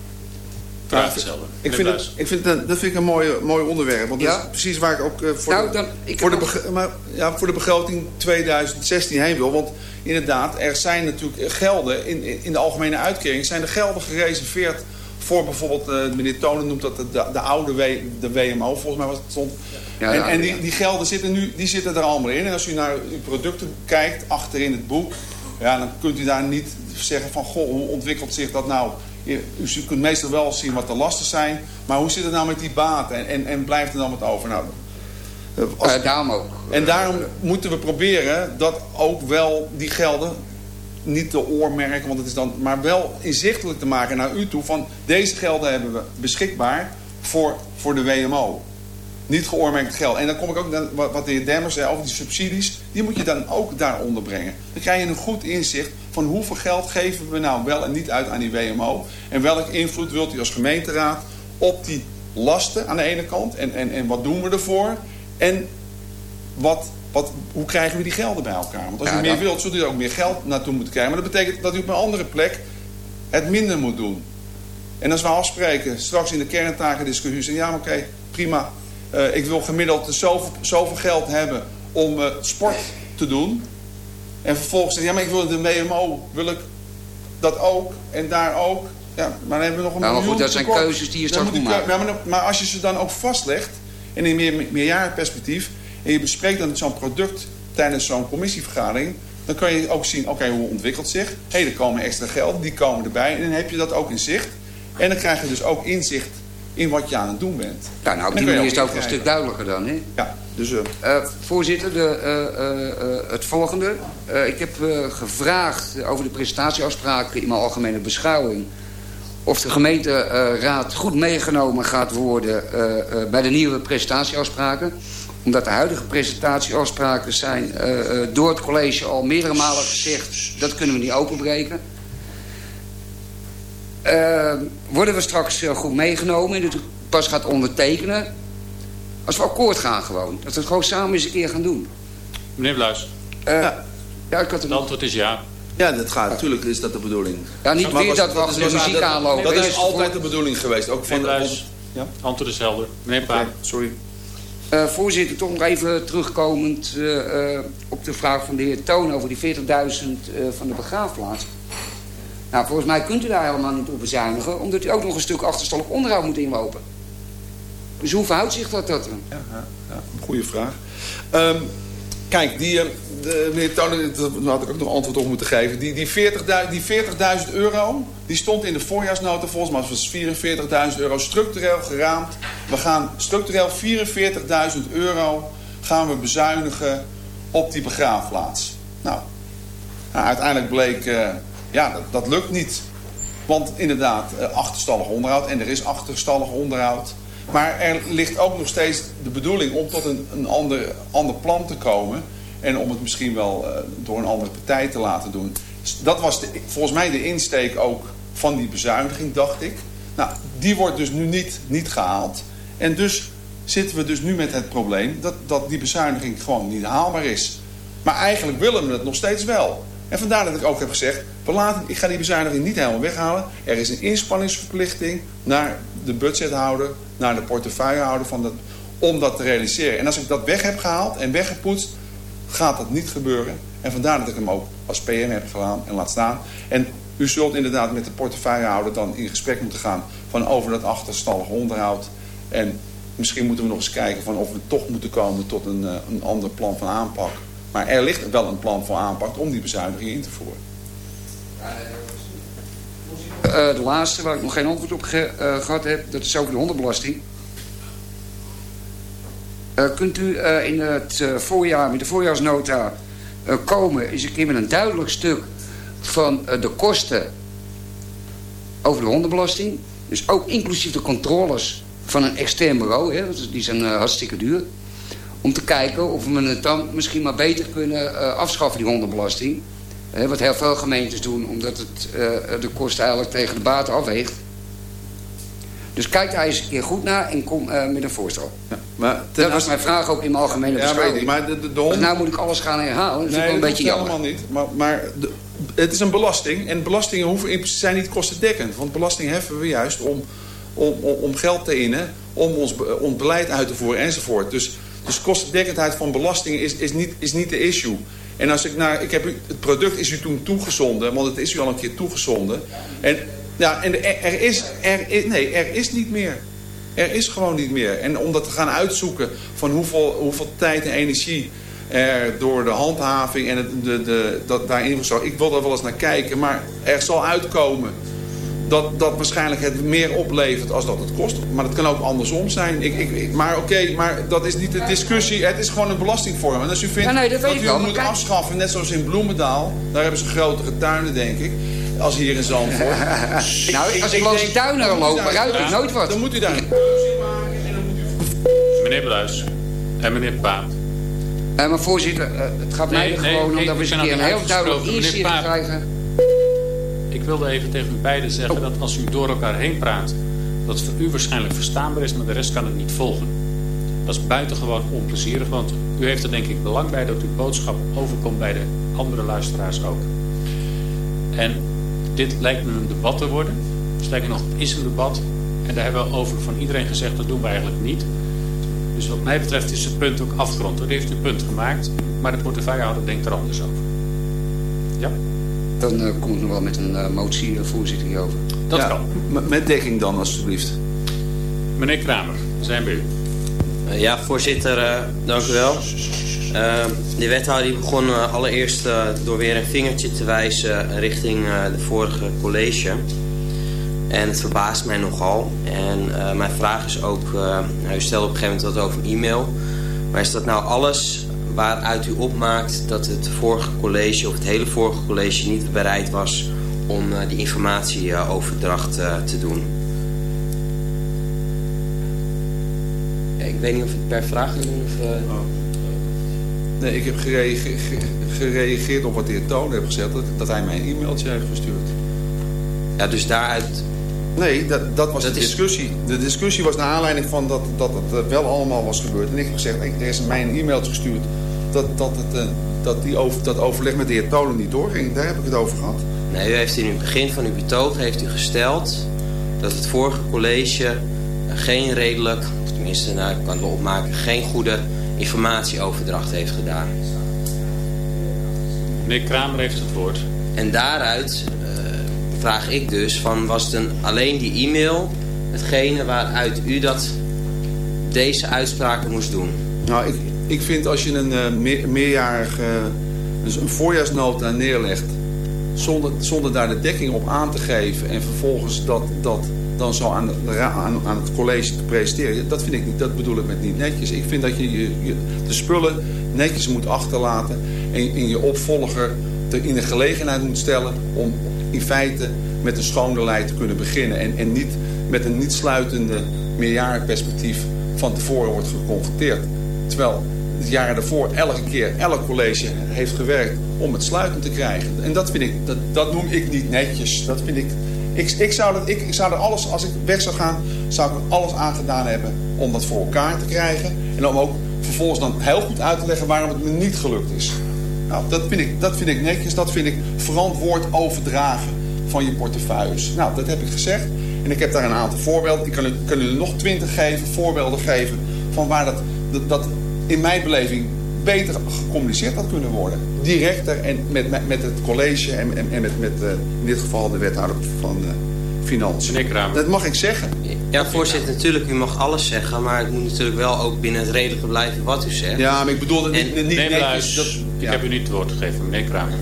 Vraag hetzelfde. Ik vind, het, ik vind het, dat vind ik een mooi, mooi onderwerp. Want dat Ja? is precies waar ik ook eh, voor, Nou, de, dan- ik voor, de maar, ja, voor de begroting 2016 heen wil. Want inderdaad, er zijn natuurlijk gelden... in, in in de algemene uitkering zijn er gelden gereserveerd... voor bijvoorbeeld, eh, meneer Tonen noemt dat de, de, oude w, de WMO, volgens mij was het stond. Ja, en en die, die gelden zitten, nu, die zitten er allemaal in. En als u naar uw producten kijkt, achter in het boek... Ja, dan kunt u daar niet zeggen van... goh, hoe ontwikkelt zich dat nou... U kunt meestal wel zien wat de lasten zijn. Maar hoe zit het nou met die baten? En, en, en blijft er dan wat over? Nou, eh, als- Eh, daarom ook. en daarom moeten we proberen dat ook wel die gelden niet te oormerken, want het is dan, maar wel inzichtelijk te maken naar u toe van deze gelden hebben we beschikbaar voor, voor de WMO. Niet geoormerkt geld. En dan kom ik ook naar wat de heer Demmers zei over die subsidies. Die moet je dan ook daaronder brengen. Dan krijg je een goed inzicht van hoeveel geld geven we nou wel en niet uit aan die WMO. En welke invloed wilt u als gemeenteraad op die lasten aan de ene kant. En, en, en wat doen we ervoor? En wat, wat, hoe krijgen we die gelden bij elkaar? Want als Ja, je meer wilt, zult u er ook meer geld naartoe moeten krijgen. Maar dat betekent dat u op een andere plek het minder moet doen. En als we afspreken, straks in de kerntakendiscussie, zeggen ja, oké, prima. Eh, ik wil gemiddeld zoveel, zoveel geld hebben om eh, sport te doen. En vervolgens zeggen, ja, maar ik wil de WMO, wil ik dat ook en daar ook. Ja, maar dan hebben we nog een Ja, maar goed, miljoen dat zijn keuzes die je straks moet maken. Maar als je ze dan ook vastlegt, en in meer, meerjarenperspectief, en je bespreekt dan zo'n product tijdens zo'n commissievergadering, dan kan je ook zien, oké, hoe ontwikkelt zich? Hé, hey, er komen extra geld, die komen erbij. En dan heb je dat ook in zicht. En dan krijg je dus ook inzicht in wat je aan het doen bent. Ja, nou, op die manier is het ook een stuk duidelijker dan. Hè? Ja, dus... eh, Eh, voorzitter, de, eh, het volgende. Ik heb gevraagd over de presentatieafspraken in mijn algemene beschouwing. Of de gemeenteraad goed meegenomen gaat worden bij de nieuwe presentatieafspraken. Omdat de huidige presentatieafspraken zijn eh, eh, door het college al meerdere malen gezegd... dat kunnen we niet openbreken. Eh, worden we straks goed meegenomen en u pas gaat ondertekenen... Als we akkoord gaan gewoon. Dat we het gewoon samen eens een keer gaan doen. Meneer Bluis, Eh, Ja. ja. ik had het het antwoord is ja. Ja, dat gaat. Natuurlijk is dat de bedoeling. Ja, niet Maar weer was- dat we achter is- de dat- muziek aanlopen. dat Dat is altijd de bedoeling geweest. Ook van Meneer de, ja? antwoord is helder. Meneer Paan. Oké, sorry. Eh, voorzitter, toch nog even terugkomend eh, eh, op de vraag van de heer Toon... over die 40.000 eh, van de begraafplaats. Nou, volgens mij kunt u daar helemaal niet op bezuinigen... omdat u ook nog een stuk achterstallig onderhoud moet inlopen. Dus hoe verhoudt zich dat tot? Ja, ja, ja, goede vraag. Ehm, kijk, die, eh, de, meneer Tonen, daar had ik ook nog antwoord op moeten geven. Die, die 40.000 die 40.000 euro, die stond in de voorjaarsnota volgens mij was 44.000 euro structureel geraamd. We gaan structureel 44.000 euro gaan we bezuinigen op die begraafplaats. Nou, nou, uiteindelijk bleek, eh, ja, dat, dat lukt niet. Want inderdaad, eh, achterstallig onderhoud. En er is achterstallig onderhoud. Maar er ligt ook nog steeds de bedoeling om tot een, een ander, ander plan te komen. En om het misschien wel eh, door een andere partij te laten doen. Dat was de, volgens mij de insteek ook van die bezuiniging, dacht ik. Nou, die wordt dus nu niet, niet gehaald. En dus zitten we dus nu met het probleem dat, dat die bezuiniging gewoon niet haalbaar is. Maar eigenlijk willen we het nog steeds wel. En vandaar dat ik ook heb gezegd, we ik ga die bezuiniging niet helemaal weghalen. Er is een inspanningsverplichting naar de budgethouder, naar de portefeuillehouder van dat, om dat te realiseren. En als ik dat weg heb gehaald en weggepoetst, gaat dat niet gebeuren. En vandaar dat ik hem ook als PM heb gedaan en laat staan. En u zult inderdaad met de portefeuillehouder dan in gesprek moeten gaan van over dat achterstallig onderhoud. En misschien moeten we nog eens kijken van of we toch moeten komen tot een, eh, een ander plan van aanpak. Maar er ligt wel een plan van aanpak om die bezuiniging in te voeren. Eh, de laatste, waar ik nog geen antwoord op eh, gehad heb... dat is over de hondenbelasting. Eh, kunt u eh, in het eh, voorjaar, met de voorjaarsnota eh, komen... eens een keer met een duidelijk stuk van eh, de kosten over de hondenbelasting. Dus ook inclusief de controles van een extern bureau. Hè, die zijn eh, hartstikke duur. Om te kijken of we het dan misschien maar beter kunnen eh, afschaffen, die hondenbelasting. Wat heel veel gemeentes doen, omdat het eh, de kosten eigenlijk tegen de baten afweegt. Dus kijk daar eens een keer goed naar en kom eh, met een voorstel. Ja, maar ten Dat was mijn vraag ook in mijn algemene Ja, weet beschouwing. ik. Maar de, de, de Dus honden... nou moet ik alles gaan herhalen. Dat Nee, wel een beetje jammer. helemaal niet. Maar, maar de- het is een belasting. En belastingen hoeven, zijn niet kostendekkend. Want belasting heffen we juist om, om, om, om geld te innen... om ons, ons beleid uit te voeren enzovoort. Dus, dus kostendekkendheid van belastingen is, is, niet, is niet de issue. En als ik naar... Ik heb u, het product is u toen toegezonden. Want het is u al een keer toegezonden. En, ja, en er, is, er, is, nee, er is niet meer. Er is gewoon niet meer. En om dat te gaan uitzoeken van hoeveel, hoeveel tijd en energie er door de handhaving en het, de, de, dat daarin zo. Ik wil daar wel eens naar kijken, maar er zal uitkomen dat dat waarschijnlijk het meer oplevert als dat het kost. Maar dat kan ook andersom zijn. Ik, ik, ik- maar oké, maar dat is niet de discussie. Het is gewoon een belastingvorm. En als u vindt Ja, nee, dat weet ik u het maar moet kijk- afschaffen, net zoals in Bloemendaal, daar hebben ze grotere tuinen, denk ik, als hier in Zandvoort. [LAUGHS] Nou, als ik langs die tuinen loop, ruik ik nooit wat. Dan moet u daar een keuze in maken en dan moet u Meneer Bluis en meneer Paap. Eh, maar voorzitter, eh, het gaat mij Nee, er nee, gewoon om ik dat we eens een keer een heel duidelijk Paap. krijgen. Ik wilde even tegen u beiden zeggen dat als u door elkaar heen praat... dat het voor u waarschijnlijk verstaanbaar is, maar de rest kan het niet volgen. Dat is buitengewoon onplezierig, want u heeft er denk ik belang bij dat uw boodschap overkomt bij de andere luisteraars ook. En dit lijkt me een debat te worden. Sterker nog, het is een debat. En daar hebben we over van iedereen gezegd, dat doen we eigenlijk niet. Dus wat mij betreft is het punt ook afgerond. U heeft uw punt gemaakt, maar de portefeuillehouder denkt er anders over. Ja? Dan uh, komt het nog wel met een uh, motie, uh, voorzitter, hierover. Dat Ja, kan. m- Met dekking dan, alstublieft. Meneer Kramer, we zijn bij u. Uh, ja, voorzitter, uh, dank u wel. Uh, de wethouder die begon uh, allereerst uh, door weer een vingertje te wijzen richting uh, de vorige college. En het verbaast mij nogal. En uh, mijn vraag is ook, uh, u stelde op een gegeven moment wat over een e-mail. Maar is dat nou alles waaruit u opmaakt dat het vorige college of het hele vorige college niet bereid was om uh, die informatieoverdracht uh, te doen? Ik weet niet of ik het per vraag doen of... Uh... Nee, ik heb gereageerd, op wat de heer Toon heeft gezegd, dat, hij mij een e-mailtje heeft gestuurd. Ja, dus daaruit... Nee, dat, dat was Dat de is- discussie. De discussie was naar aanleiding van dat, dat het eh, wel allemaal was gebeurd. En ik heb gezegd, ik- er is mij een e-mailtje gestuurd dat, dat, het, eh, dat, die over, dat overleg met de heer Tonen niet doorging. Daar heb ik het over gehad. Nee, u heeft in het begin van uw betoog heeft u gesteld dat het vorige college geen redelijk, of tenminste, nou, ik kan het wel opmaken, geen goede informatieoverdracht heeft gedaan. Meneer Kramer heeft het woord. En daaruit eh, vraag ik dus van was het een, alleen die e-mail hetgene waaruit u dat deze uitspraken moest doen? Nou, ik, ik vind als je een meerjarige dus een voorjaarsnota neerlegt... Zonder, zonder daar de dekking op aan te geven... en vervolgens dat, dat dan zo aan, aan, aan het college te presenteren... dat, vind ik niet, dat bedoel ik met niet netjes. Ik vind dat je, je, de spullen netjes moet achterlaten... en, en je opvolger er in de gelegenheid moet stellen... om in feite met een schone lei te kunnen beginnen... en, en niet met een niet sluitende meerjarenperspectief van tevoren wordt geconfronteerd. Terwijl het jaren daarvoor elke keer, elk college heeft gewerkt om het sluitend te krijgen. En dat vind ik, dat, dat noem ik niet netjes. Dat vind ik, ik, ik, zou dat, ik, zou er alles, als ik weg zou gaan, zou ik er alles aan gedaan hebben om dat voor elkaar te krijgen. En om ook vervolgens dan heel goed uit te leggen waarom het me niet gelukt is. Nou, dat vind ik, dat vind ik netjes, dat vind ik verantwoord overdragen van je portefeuilles. Nou, dat heb ik gezegd. En ik heb daar een aantal voorbeelden. Ik kan u, kan nog twintig geven, voorbeelden geven van waar dat, dat in mijn beleving beter gecommuniceerd had kunnen worden. Directer en met, met, met het college en, en, en met, met uh, in dit geval de wethouder van uh, Financiën. Meneer Kramer. Dat mag ik zeggen. Ja, voorzitter, natuurlijk, u mag alles zeggen, maar het moet natuurlijk wel ook binnen het redelijke blijven wat u zegt. Ja, maar ik bedoel het niet, En- niet Dat, ik ja. heb u niet het woord gegeven. Meneer Kramer.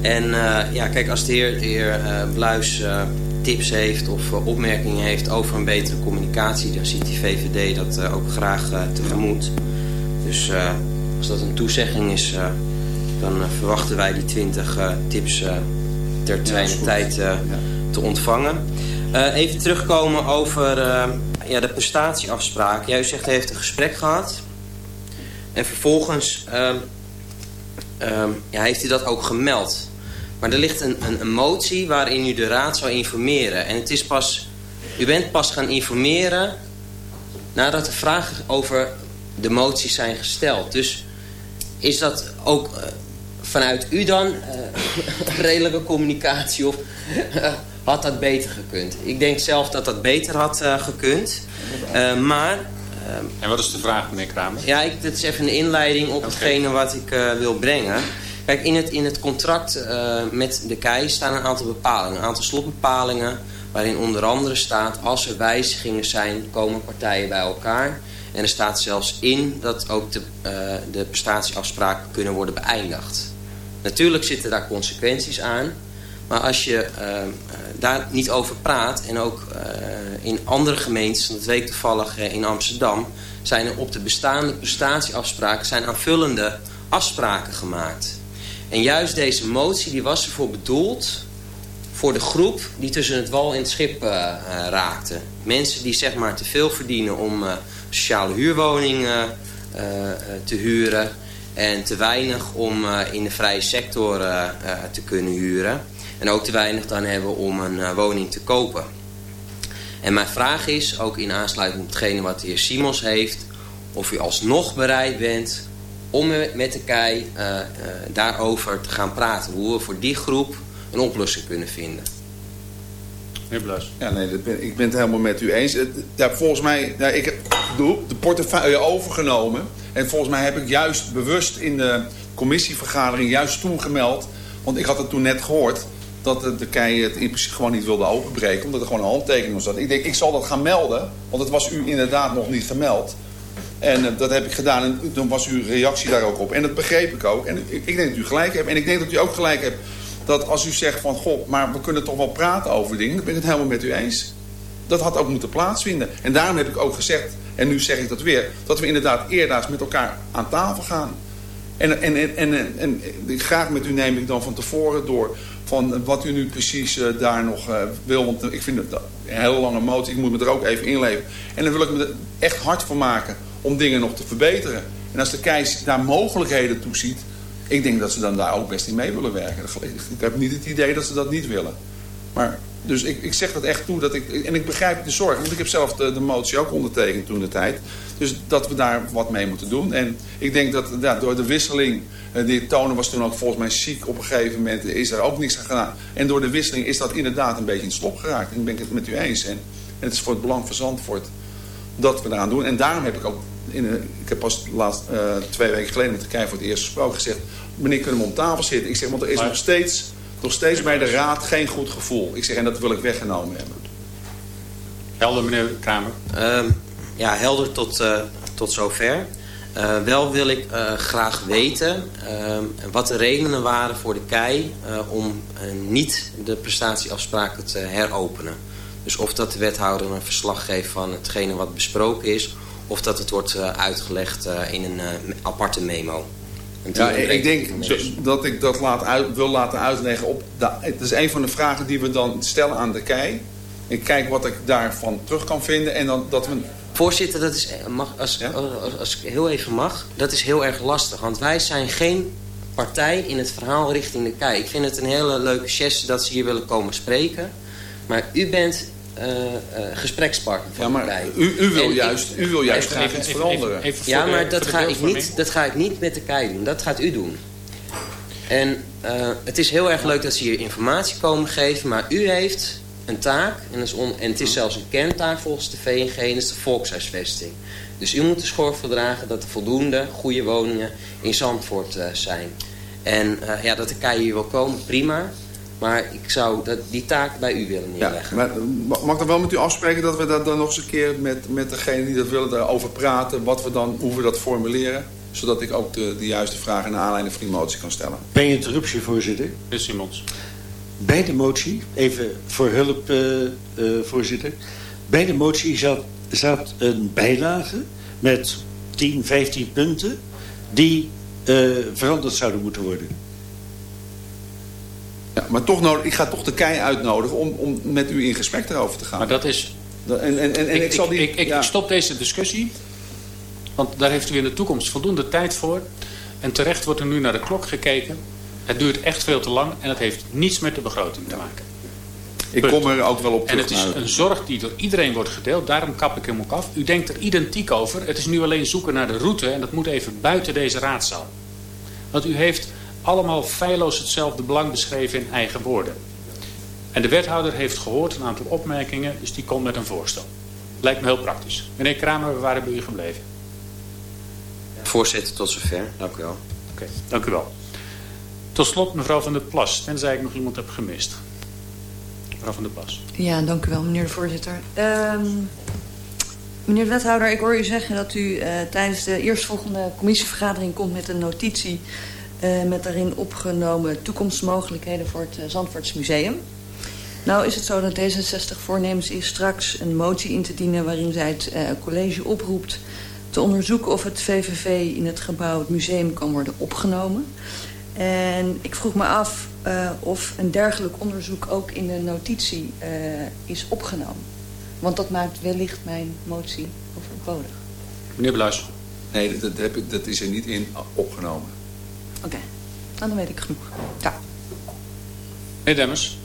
En uh, ja, kijk, als de heer, de heer uh, Bluis uh, tips heeft of opmerkingen heeft over een betere communicatie, dan ziet die VVD dat ook graag tegemoet. Dus als dat een toezegging is, dan verwachten wij die 20 tips ter tweede tijd Ja. te ontvangen. even terugkomen over ja, de prestatieafspraak. Jij zegt hij heeft een gesprek gehad. En vervolgens ehm, ehm, ja, heeft hij dat ook gemeld. Maar er ligt een, een, een motie waarin u de raad zou informeren. En het is pas, u bent pas gaan informeren nadat de vragen over de motie zijn gesteld. Dus is dat ook eh, vanuit u dan eh, [LAUGHS] redelijke communicatie of eh, had dat beter gekund? Ik denk zelf dat dat beter had gekund. Maar En wat is de vraag, meneer Kramer? ja, ik, dit is even een inleiding op hetgene wat ik wil brengen. Kijk, in het, in het contract met de KEI staan een aantal bepalingen. Een aantal slotbepalingen waarin onder andere staat... als er wijzigingen zijn, komen partijen bij elkaar. En er staat zelfs in dat ook de, eh, de prestatieafspraken kunnen worden beëindigd. Natuurlijk zitten daar consequenties aan... Maar als je eh, eh, daar niet over praat en ook in andere gemeentes, dat weet ik toevallig in Amsterdam, zijn er op de bestaande prestatieafspraken zijn aanvullende afspraken gemaakt. En juist deze motie die was ervoor bedoeld voor de groep die tussen het wal en het schip raakte. Mensen die zeg maar te veel verdienen om sociale huurwoningen eh, eh, te huren en te weinig om eh, in de vrije sector te kunnen huren. En ook te weinig dan hebben om een woning te kopen. En mijn vraag is, ook in aansluiting op hetgene wat de heer Simons heeft... of u alsnog bereid bent om met de KEI daarover te gaan praten. Hoe we voor die groep een oplossing kunnen vinden. Ja, nee, dat ben, ik ben het helemaal met u eens. Ja, volgens mij, ja, ik heb de portefeuille overgenomen. En volgens mij heb ik juist bewust in de commissievergadering juist toen gemeld... want ik had het toen net gehoord dat de, KEI het in principe gewoon niet wilde openbreken... omdat er gewoon een handtekening was. Ik denk, ik zal dat gaan melden, want het was u inderdaad nog niet gemeld... En uh, dat heb ik gedaan en toen was uw reactie daar ook op. En dat begreep ik ook. En ik, ik denk dat u gelijk hebt. En ik denk dat u ook gelijk hebt dat als u zegt van... goh, maar we kunnen toch wel praten over dingen... dan ben ik het helemaal met u eens. Dat had ook moeten plaatsvinden. En daarom heb ik ook gezegd, en nu zeg ik dat weer... dat we inderdaad eerdaags met elkaar aan tafel gaan. En, en, en, en, graag met u neem ik dan van tevoren door... van wat u nu precies uh, daar nog uh, wil. Want ik vind het een hele lange motie. Ik moet me er ook even inleven. En dan wil ik me er echt hard voor maken om dingen nog te verbeteren. En als de KEIS daar mogelijkheden toe ziet... ik denk dat ze dan daar ook best in mee willen werken. Ik heb niet het idee dat ze dat niet willen. Maar, dus ik, ik zeg dat echt toe. Dat ik, en ik begrijp de zorg. Want ik heb zelf de, motie ook ondertekend toen de tijd. Dus dat we daar wat mee moeten doen. En ik denk dat ja, door de wisseling... Die tonen was toen ook volgens mij ziek op een gegeven moment. Is er ook niks aan gedaan. En door de wisseling is dat inderdaad een beetje in slop geraakt. En ben ik het met u eens. En, en het is voor het belang van Zandvoort dat we eraan doen. En daarom heb ik ook, in een, ik heb pas laatst, uh, twee weken geleden met de KEI voor het eerst gesproken gezegd, meneer kunnen we om tafel zitten? Ik zeg, want er is nog steeds, nog steeds bij de raad geen goed gevoel. Ik zeg, en dat wil ik weggenomen hebben. Helder, meneer Kramer. Uh, ja, helder tot, uh, tot zover. Uh, wel wil ik uh, graag weten uh, wat de redenen waren voor de KEI om niet de prestatieafspraken te heropenen. Dus of dat de wethouder een verslag geeft van hetgene wat besproken is... of dat het wordt uh, uitgelegd uh, in een uh, aparte memo. Ja, ik denk dat ik dat laat uit, wil laten uitleggen. Op de, het is een van de vragen die we dan stellen aan de KEI. Ik kijk wat ik daarvan terug kan vinden. En dan dat we... Voorzitter, dat is, mag, als, ja? als, als ik heel even mag, dat is heel erg lastig. Want wij zijn geen partij in het verhaal richting de KEI. Ik vind het een hele leuke geste dat ze hier willen komen spreken... Maar u bent gesprekspartner van ja, maar. U, u wil en juist, ik, u wil juist graag iets veranderen. Even, even ja, maar de, dat, ga ik niet, dat ga ik niet met de KEI doen. Dat gaat u doen. En uh, het is heel erg leuk dat ze hier informatie komen geven. Maar u heeft een taak. En, is on, en het is zelfs een kerntaak volgens de VNG. En dat is de volkshuisvesting. Dus u moet de schor verdragen dat er voldoende goede woningen in Zandvoort zijn. En ja, dat de KEI hier wil komen, prima. Maar ik zou dat, die taak bij u willen neerleggen. Ja, maar mag ik dan wel met u afspreken dat we dat dan nog eens een keer met, met degene die dat willen daarover praten. Wat we dan, hoe we dat formuleren. Zodat ik ook de, de juiste vragen naar aanleiding van die motie kan stellen. Bij interruptie, voorzitter. Meneer Simons. Bij de motie, even voor hulp, uh, uh, voorzitter. Bij de motie zat, zat een bijlage met 10, 15 punten die uh, veranderd zouden moeten worden. Ja, maar toch nodig, ik ga toch de kei uitnodigen om, om met u in gesprek erover te gaan. Maar dat is... En, en, en, ik, ik, zal die, ik, ik, ja. ik stop deze discussie. Want daar heeft u in de toekomst voldoende tijd voor. En terecht wordt er nu naar de klok gekeken. Het duurt echt veel te lang en het heeft niets met de begroting te maken. Ik Punt. kom er ook wel op terug. En het is een zorg die door iedereen wordt gedeeld. Daarom kap ik hem ook af. U denkt er identiek over. Het is nu alleen zoeken naar de route. En dat moet even buiten deze raadzaal. Want u heeft allemaal feilloos hetzelfde belang beschreven in eigen woorden. En de wethouder heeft gehoord een aantal opmerkingen, dus die komt met een voorstel. Lijkt me heel praktisch. Meneer Kramer, we waren bij u gebleven. Voorzitter, tot zover. Dank u wel. Oké, okay, dank u wel. Tot slot mevrouw Van der Plas, tenzij ik nog iemand heb gemist. Mevrouw Van der Plas. Ja, dank u wel, meneer de voorzitter. Um, meneer de wethouder, ik hoor u zeggen dat u uh, tijdens de eerstvolgende commissievergadering komt met een notitie met daarin opgenomen toekomstmogelijkheden voor het uh, Zandvoortsmuseum. Nou is het zo dat D66 voornemens is straks een motie in te dienen... waarin zij het uh, college oproept te onderzoeken of het VVV in het gebouw het museum kan worden opgenomen. En ik vroeg me af of een dergelijk onderzoek ook in de notitie is opgenomen. Want dat maakt wellicht mijn motie overbodig. Meneer Bluis. Nee, dat, heb ik, dat is er niet in opgenomen. Oké, okay. dan weet ik genoeg. Ja. Meneer Demmers.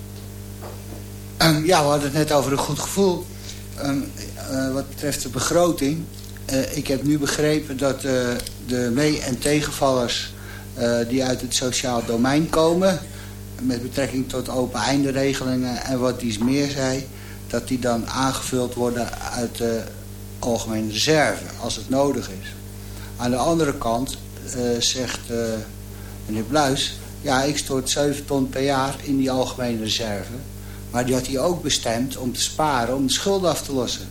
Um, ja, we hadden het net over een goed gevoel. Um, uh, wat betreft de begroting... Uh, ik heb nu begrepen dat uh, de mee- en tegenvallers... die uit het sociaal domein komen... met betrekking tot open einderegelingen en wat iets meer zei... dat die dan aangevuld worden uit de algemene reserve, als het nodig is. Aan de andere kant zegt meneer Bluis... ja, ik stort 7 ton per jaar in die algemene reserve... Maar die had hij ook bestemd om te sparen, om de schulden af te lossen.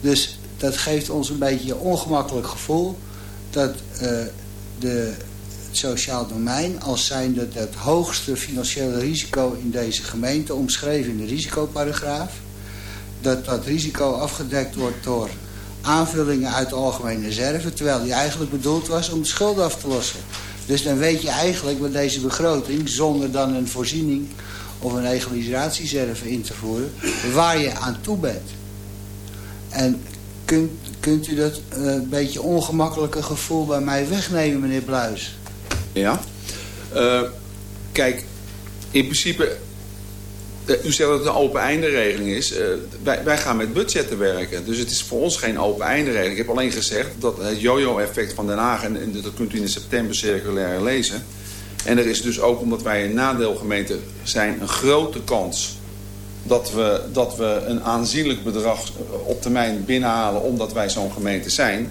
Dus dat geeft ons een beetje een ongemakkelijk gevoel... dat uh, de, het sociaal domein, als zijnde het hoogste financiële risico in deze gemeente... omschreven in de risicoparagraaf... dat dat risico afgedekt wordt door aanvullingen uit de algemene reserve... terwijl die eigenlijk bedoeld was om de schulden af te lossen. Dus dan weet je eigenlijk met deze begroting, zonder dan een voorziening of een egalisatiereserve in te voeren, waar je aan toe bent. En kunt, kunt u dat uh, een beetje ongemakkelijke gevoel bij mij wegnemen, meneer Bluis? Ja. Uh, kijk, in principe, u zegt dat het een open einde regeling is. Wij, wij, gaan met budgetten werken, dus het is voor ons geen open einde regeling. Ik heb alleen gezegd dat het jojo-effect van Den Haag, en, dat kunt u in de september circulaire lezen en er is dus ook, omdat wij een nadeelgemeente zijn, een grote kans dat we, dat we een aanzienlijk bedrag op termijn binnenhalen omdat wij zo'n gemeente zijn.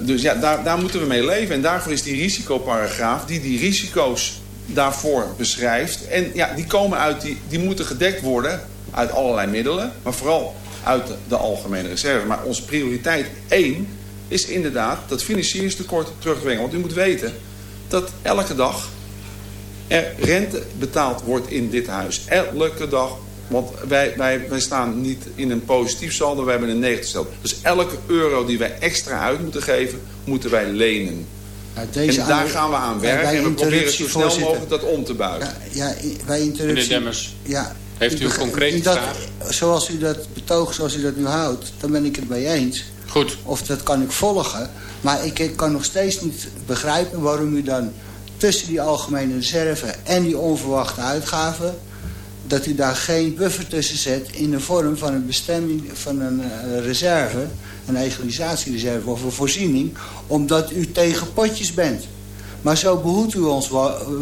Dus ja, daar, daar moeten we mee leven. En daarvoor is die risicoparagraaf die die risico's daarvoor beschrijft. En ja, die komen uit, die, die moeten gedekt worden uit allerlei middelen. Maar vooral uit de, algemene reserve. Maar onze prioriteit één is inderdaad dat financieringstekort terug te brengen. Want u moet weten, dat elke dag er rente betaald wordt in dit huis. Elke dag. Want wij, wij, wij staan niet in een positief saldo, wij hebben een negatief saldo. Dus elke euro die wij extra uit moeten geven, moeten wij lenen. Deze en daar gaan we aan werken en we proberen zo snel mogelijk dat om te buigen. Ja, ja bij interruptie... Meneer Demmers, ja, heeft u een concrete dat, vraag? Zoals u dat betoog, zoals u dat nu houdt, dan ben ik het mee eens. Goed. Of dat kan ik volgen. Maar ik kan nog steeds niet begrijpen waarom u dan tussen die algemene reserve en die onverwachte uitgaven... dat u daar geen buffer tussen zet in de vorm van een bestemming van een uh, reserve... een egalisatiereserve of een voorziening... omdat u tegen potjes bent. Maar zo behoedt u ons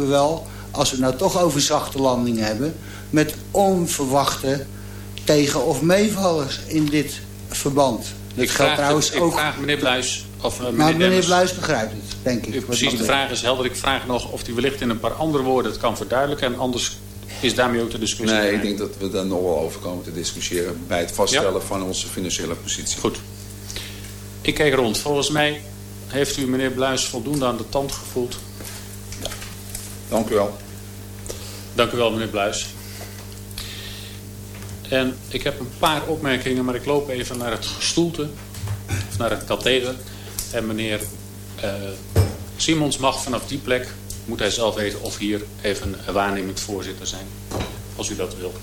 wel, als we nou toch over zachte landing hebben... met onverwachte tegen- of meevallers in dit verband. Dat ik vraag, trouwens ik ook... vraag meneer Bluis... Of, uh, meneer, nou, meneer Bluis begrijpt het, denk ik. Precies, de vraag is helder. Ik vraag nog of hij wellicht in een paar andere woorden het kan verduidelijken. En anders is daarmee ook de discussie. Nee, ik denk dat we daar nog wel over komen te discussiëren... bij het vaststellen ja. van onze financiële positie. Goed. Ik kijk rond. Volgens mij heeft u meneer Bluis voldoende aan de tand gevoeld. Ja. Dank u wel. Dank u wel, meneer Bluis. En ik heb een paar opmerkingen, maar ik loop even naar het gestoelte, of naar het katheder. En meneer uh, Simons mag vanaf die plek, moet hij zelf weten of hier even een waarnemend voorzitter zijn. Als u dat wil.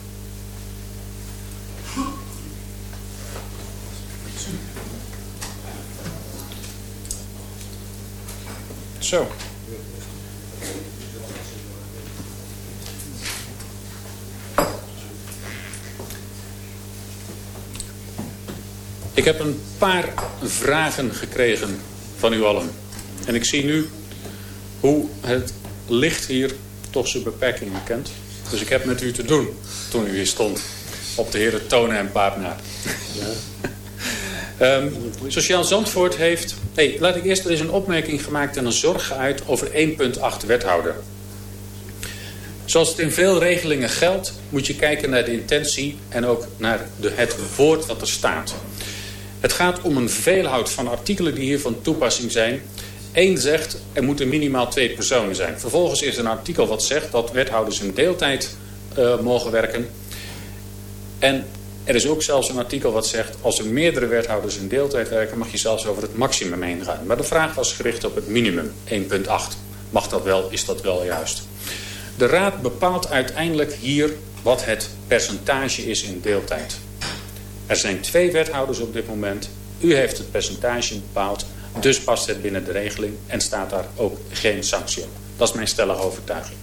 Zo. Ik heb een paar vragen gekregen van u allen. En ik zie nu hoe het licht hier toch zijn beperkingen kent. Dus ik heb met u te doen toen u hier stond. Op de heren Tonen en Paap na. Ja. um, [LAUGHS] Sociaal Zandvoort heeft... Hey, laat ik eerst er eens een opmerking gemaakt en een zorg geuit over 1.8 wethouder. Zoals het in veel regelingen geldt, moet je kijken naar de intentie en ook naar de, het woord dat er staat. Het gaat om een veelhoud van artikelen die hier van toepassing zijn. Eén zegt, er moeten minimaal twee personen zijn. Vervolgens is er een artikel wat zegt dat wethouders in deeltijd uh, mogen werken. En er is ook zelfs een artikel wat zegt... als er meerdere wethouders in deeltijd werken... mag je zelfs over het maximum heen gaan. Maar de vraag was gericht op het minimum, 1.8. Mag dat wel, is dat wel juist? De raad bepaalt uiteindelijk hier wat het percentage is in deeltijd. Er zijn twee wethouders op dit moment. U heeft het percentage bepaald. Dus past het binnen de regeling en staat daar ook geen sanctie op. Dat is mijn stellige overtuiging.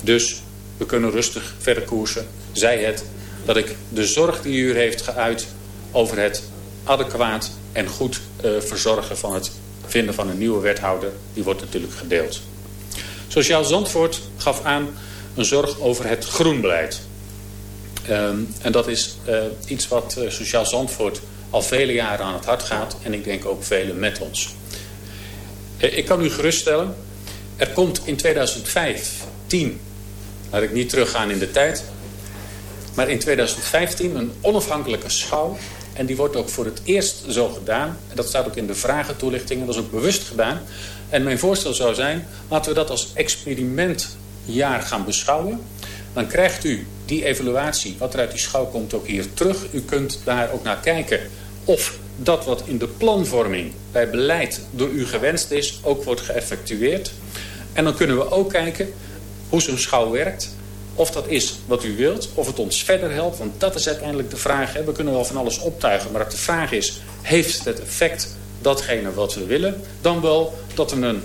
Dus we kunnen rustig verder koersen. Zij het dat ik de zorg die u heeft geuit over het adequaat en goed uh, verzorgen van het vinden van een nieuwe wethouder, die wordt natuurlijk gedeeld. Sociaal Zandvoort gaf aan een zorg over het groenbeleid. Um, en dat is uh, iets wat uh, Sociaal Zandvoort al vele jaren aan het hart gaat. En ik denk ook velen met ons. Uh, ik kan u geruststellen. Er komt in 2015, laat ik niet teruggaan in de tijd. Maar in 2015 een onafhankelijke schouw. En die wordt ook voor het eerst zo gedaan. Dat staat ook in de vragentoelichtingen. Dat is ook bewust gedaan. En mijn voorstel zou zijn, laten we dat als experimentjaar gaan beschouwen. Dan krijgt u die evaluatie, wat er uit die schouw komt, ook hier terug. U kunt daar ook naar kijken of dat wat in de planvorming bij beleid door u gewenst is, ook wordt geëffectueerd. En dan kunnen we ook kijken hoe zo'n schouw werkt. Of dat is wat u wilt, of het ons verder helpt. Want dat is uiteindelijk de vraag. Hè. We kunnen wel van alles optuigen, maar de vraag is... heeft het effect datgene wat we willen? Dan wel dat we een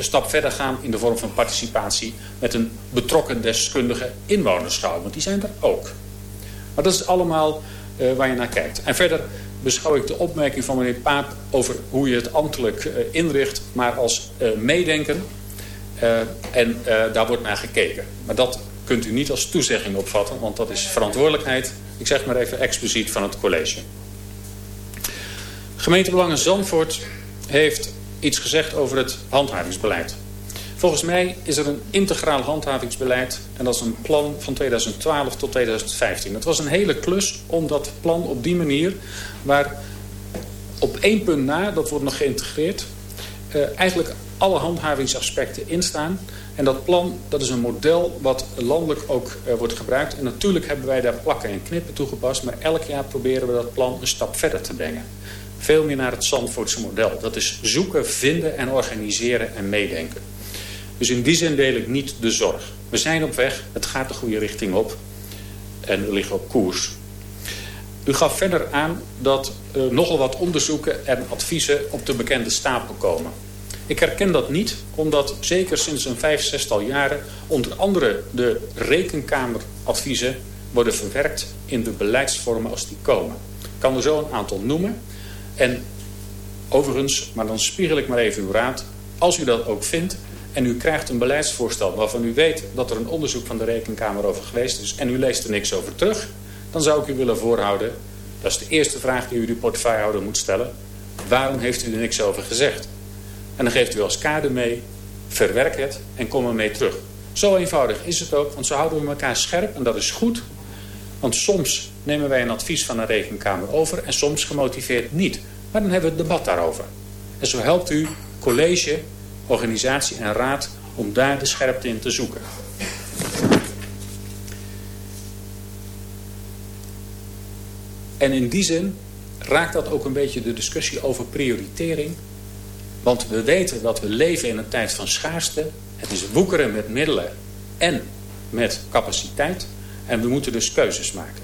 stap verder gaan in de vorm van participatie... met een betrokken deskundige inwonerschouw. Want die zijn er ook. Maar dat is allemaal uh, waar je naar kijkt. En verder beschouw ik de opmerking van meneer Paap... over hoe je het ambtelijk uh, inricht, maar als uh, meedenken. en daar wordt naar gekeken. Maar dat kunt u niet als toezegging opvatten... want dat is verantwoordelijkheid, ik zeg maar even expliciet, van het college. Gemeentebelangen Zandvoort heeft iets gezegd over het handhavingsbeleid. Volgens mij is er een integraal handhavingsbeleid en dat is een plan van 2012 tot 2015. Het was een hele klus om dat plan op die manier, waar op één punt na, dat wordt nog geïntegreerd, uh, eigenlijk alle handhavingsaspecten in staan. En dat plan, dat is een model wat landelijk ook uh, wordt gebruikt. En natuurlijk hebben wij daar plakken en knippen toegepast, maar elk jaar proberen we dat plan een stap verder te brengen veel meer naar het Zandvoortse model. Dat is zoeken, vinden en organiseren en meedenken. Dus in die zin deel ik niet de zorg. We zijn op weg, het gaat de goede richting op en we liggen op koers. U gaf verder aan dat uh, nogal wat onderzoeken en adviezen op de bekende stapel komen. Ik herken dat niet, omdat zeker sinds een vijf, zestal jaren... onder andere de rekenkameradviezen worden verwerkt in de beleidsvormen als die komen. Ik kan er zo een aantal noemen. En overigens, maar dan spiegel ik maar even uw raad. Als u dat ook vindt en u krijgt een beleidsvoorstel waarvan u weet dat er een onderzoek van de Rekenkamer over geweest is en u leest er niks over terug, dan zou ik u willen voorhouden, dat is de eerste vraag die u de portefeuillehouder moet stellen, waarom heeft u er niks over gezegd? En dan geeft u als kader mee, verwerk het en kom er mee terug. Zo eenvoudig is het ook, want zo houden we elkaar scherp en dat is goed. Want soms nemen wij een advies van een rekenkamer over en soms gemotiveerd niet. Maar dan hebben we het debat daarover. En zo helpt u college, organisatie en raad om daar de scherpte in te zoeken. En in die zin raakt dat ook een beetje de discussie over prioritering. Want we weten dat we leven in een tijd van schaarste. Het is woekeren met middelen en met capaciteit. En we moeten dus keuzes maken.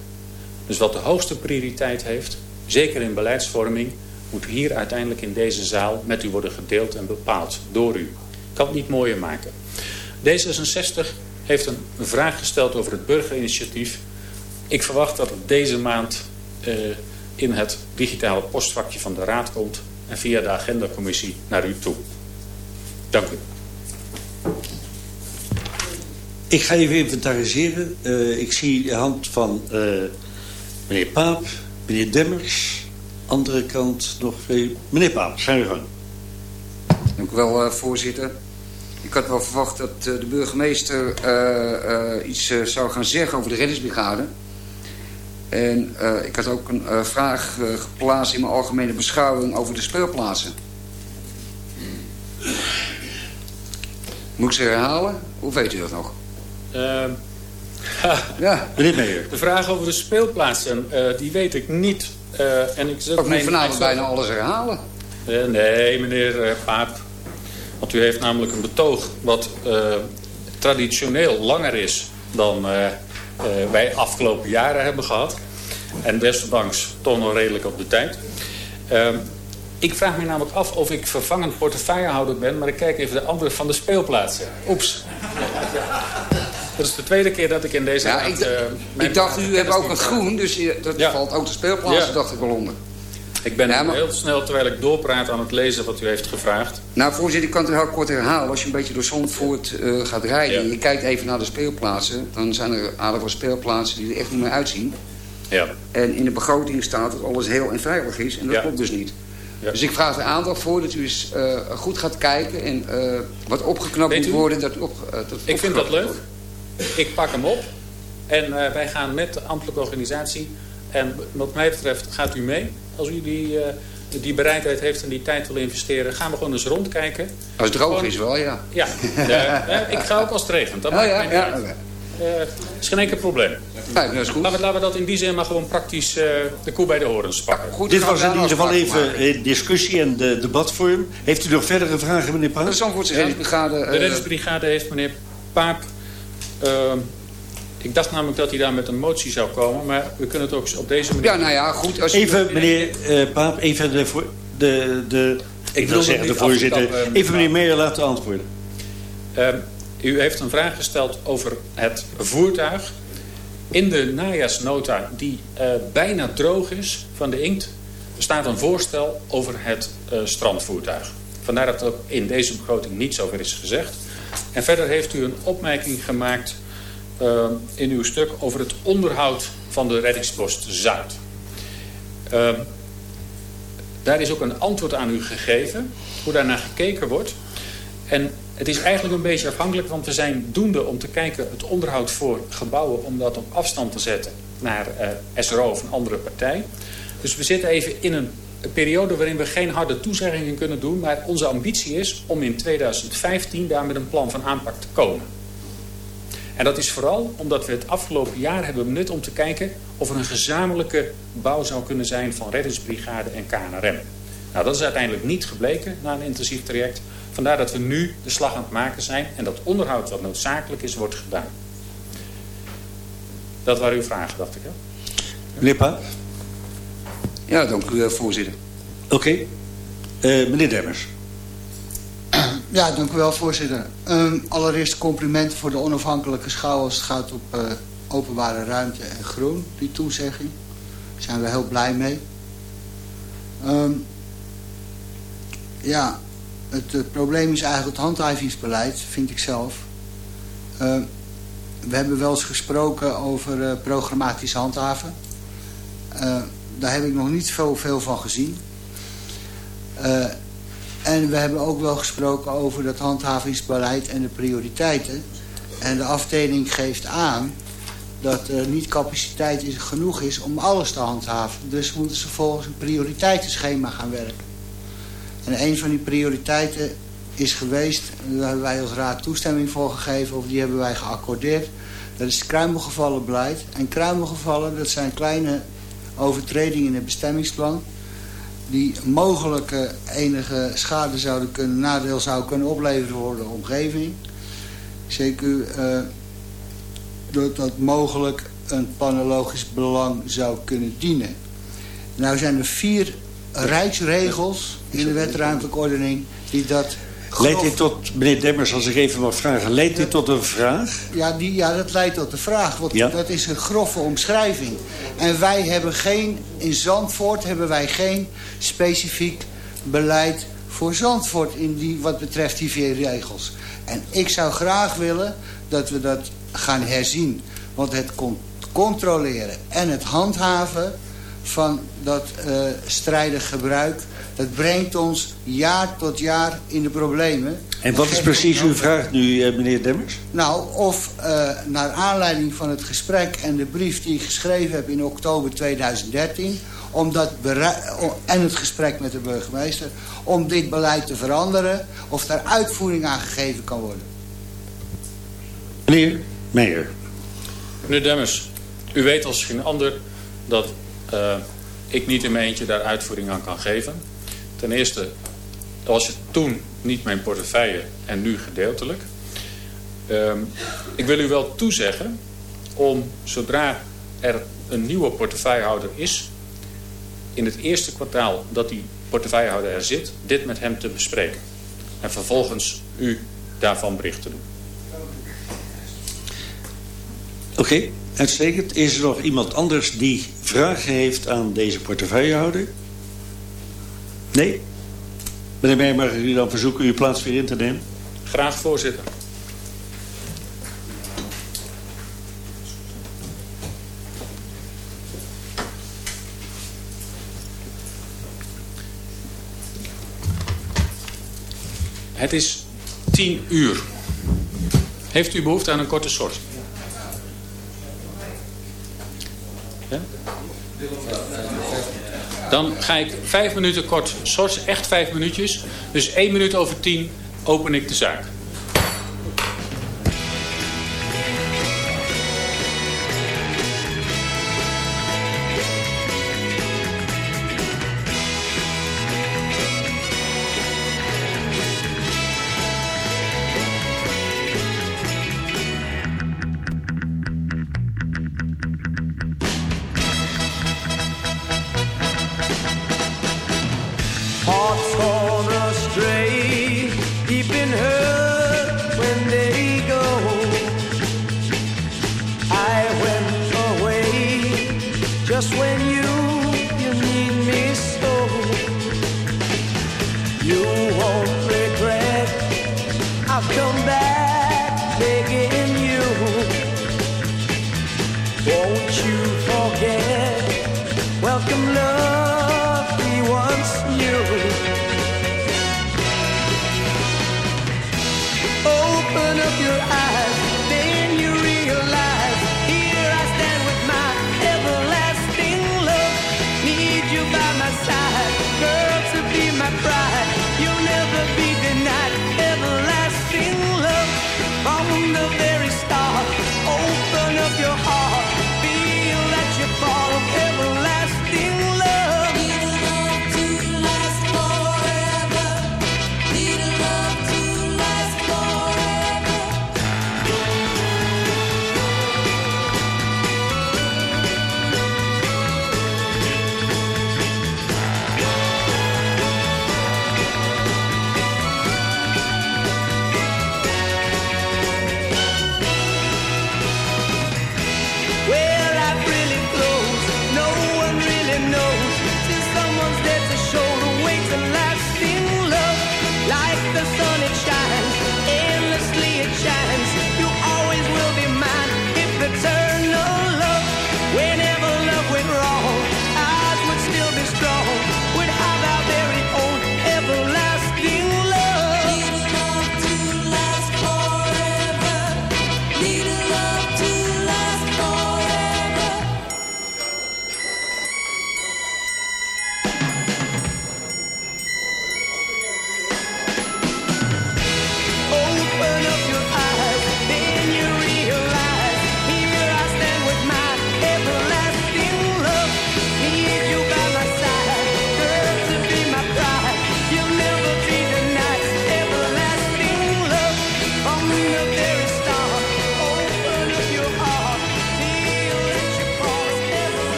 Dus wat de hoogste prioriteit heeft, zeker in beleidsvorming, moet hier uiteindelijk in deze zaal met u worden gedeeld en bepaald door u. Ik kan het niet mooier maken. D66 heeft een vraag gesteld over het burgerinitiatief. Ik verwacht dat het deze maand uh, in het digitale postvakje van de Raad komt en via de agendacommissie naar u toe. Dank u. Ik ga even inventariseren. Uh, ik zie de hand van uh, meneer Paap, meneer Demmers. Andere kant nog twee. Meneer Paap, zijn we gang. Dank u wel, uh, voorzitter. Ik had wel verwacht dat de burgemeester iets zou gaan zeggen over de reddingsbrigade. En ik had ook een vraag geplaatst in mijn algemene beschouwing over de speelplaatsen. Moet ik ze herhalen? Hoe weet u dat nog? Uh, [LAUGHS] ja, meneer Meijer. De vraag over de speelplaatsen, uh, die weet ik niet. Uh, en ik zet moet vanavond bijna alles herhalen. Uh, nee, meneer Paap. Want u heeft namelijk een betoog wat traditioneel langer is dan wij afgelopen jaren hebben gehad. En desondanks toch nog redelijk op de tijd. Ehm, ik vraag me namelijk af of ik vervangend portefeuillehouder ben... maar ik kijk even de andere van de speelplaatsen. Oeps. Dat is de tweede keer dat ik in deze... Ja, ik, eh, ik dacht, u hebt ook een groen, dus je- dat Ja. valt ook de speelplaatsen, Ja. dacht ik wel onder. Ik ben Ja, maar- heel snel, terwijl ik doorpraat, aan het lezen wat u heeft gevraagd. Nou, voorzitter, ik kan het heel kort herhalen. Als je een beetje door Zandvoort eh, gaat rijden... Ja. en je kijkt even naar de speelplaatsen... dan zijn er aardig wat speelplaatsen die er echt niet meer uitzien. Ja. En in de begroting staat dat alles heel en veilig is. En dat Ja. klopt dus niet. Ja. Dus ik vraag er aandacht voor dat u eens eh, goed gaat kijken... en wat opgeknapt moet worden. Dat op, dat Ik vind dat leuk. wordt. Ik pak hem op. En eh, wij gaan met de ambtelijke organisatie. En wat mij betreft gaat u mee. Als u die, eh, die bereidheid heeft en die tijd wil investeren... gaan we gewoon eens rondkijken. Als het droog Gewoon- is wel, ja. Ja, [LAUGHS] ja, eh, ik ga ook als het regent. Dat Oh, maakt ja, mij niet ja. Eh, is geen enkel probleem. Nee, dat is goed. Laten we, laten we dat in die zin maar gewoon praktisch eh, de koe bij de horens pakken. goed Dit was in ieder geval even maken. discussie en de debatvorm. Heeft u nog verdere vragen, meneer De Paas? Zandvoortse reddingsbrigade... De eh, reddingsbrigade heeft meneer Paap... ehm, ik dacht namelijk dat hij daar met een motie zou komen. Maar we kunnen het ook op deze manier... ja, nou ja, goed. Als u- Even, meneer eh, Paap, even de, voor- de, de ik wil wil zeggen de niet voorzitter. Even meneer Meijer laten antwoorden. Ehm, u heeft een vraag gesteld over het voertuig. In de najaarsnota die eh, bijna droog is van de inkt... staat een voorstel over het eh, strandvoertuig. Vandaar dat er ook in deze begroting niets over is gezegd. En verder heeft u een opmerking gemaakt ehm, in uw stuk... over het onderhoud van de reddingspost Zuid. Ehm, daar is ook een antwoord aan u gegeven, hoe daar naar gekeken wordt. En het is eigenlijk een beetje afhankelijk, want we zijn doende om te kijken... het onderhoud voor gebouwen, om dat op afstand te zetten naar eh, SRO of een andere partij. Dus we zitten even in een periode waarin we geen harde toezeggingen kunnen doen... maar onze ambitie is om in 2015 daar met een plan van aanpak te komen. En dat is vooral omdat we het afgelopen jaar hebben benut om te kijken... of er een gezamenlijke bouw zou kunnen zijn van reddingsbrigade en KNRM. Nou, dat is uiteindelijk niet gebleken na een intensief traject. Vandaar dat we nu de slag aan het maken zijn... en dat onderhoud wat noodzakelijk is, wordt gedaan. Dat waren uw vragen, dacht ik. Hè? Meneer? Ja, dank u, eh, voorzitter. Oké. Eh, meneer Demmers. Ja, dank u wel, voorzitter. Ehm, allereerst complimenten voor de onafhankelijke schouw als het gaat op eh, openbare ruimte en groen, die toezegging. Daar zijn we heel blij mee. Ehm, ja, het probleem is eigenlijk het handhavingsbeleid, vind ik zelf. Ehm, we hebben wel eens gesproken over eh, programmatisch handhaven. Daar heb ik nog niet veel, veel van gezien. Eh, en we hebben ook wel gesproken over dat handhavingsbeleid en de prioriteiten. En de afdeling geeft aan dat er niet capaciteit is, genoeg is om alles te handhaven. Dus moeten ze volgens een prioriteitenschema gaan werken. En een van die prioriteiten is geweest, daar hebben wij als raad toestemming voor gegeven, of die hebben wij geaccordeerd. Dat is kruimelgevallenbeleid. En kruimelgevallen, dat zijn kleine overtredingen in het bestemmingsplan die mogelijk eh, enige schade zouden kunnen, nadeel zou kunnen opleveren voor de omgeving. Zeker uh, dat dat mogelijk een planologisch belang zou kunnen dienen. Nou zijn er vier rijksregels in de wet ordening die dat... Leidt dit tot, meneer Demmers, als ik even mag vragen, leidt dit tot een vraag? Ja, die, ja, dat leidt tot de vraag. Want Ja. dat is een grove omschrijving. En wij hebben geen, in Zandvoort hebben wij geen specifiek beleid voor Zandvoort in die, wat betreft die vier regels. En ik zou graag willen dat we dat gaan herzien. Want het con- controleren en het handhaven van dat eh strijdig gebruik... dat brengt ons jaar tot jaar in de problemen. En wat is precies uw vraag nu, eh, meneer Demmers? nou, of eh, naar aanleiding van het gesprek en de brief die ik geschreven heb in oktober 2013... Om dat berei- o- en het gesprek met de burgemeester... om dit beleid te veranderen of daar uitvoering aan gegeven kan worden. Meneer Meijer. Meneer Demmers, u weet als geen ander dat eh, ik niet in mijn eentje daar uitvoering aan kan geven. Ten eerste, dat was het toen niet mijn portefeuille en nu gedeeltelijk. Ehm, ik wil u wel toezeggen om zodra er een nieuwe portefeuillehouder is... in het eerste kwartaal dat die portefeuillehouder er zit... dit met hem te bespreken. En vervolgens u daarvan bericht te doen. Oké, okay, uitstekend. Is er nog iemand anders die vragen heeft aan deze portefeuillehouder? Nee? Meneer Meijer, mag ik u dan verzoeken uw plaats weer in te nemen? Graag, voorzitter. Het is tien uur. Heeft u behoefte aan een korte sortie? Dan ga ik vijf minuten kort, soms echt vijf minuutjes. Dus één minuut over tien open ik de zaak. come back begging you. Won't you forget? Welcome, love.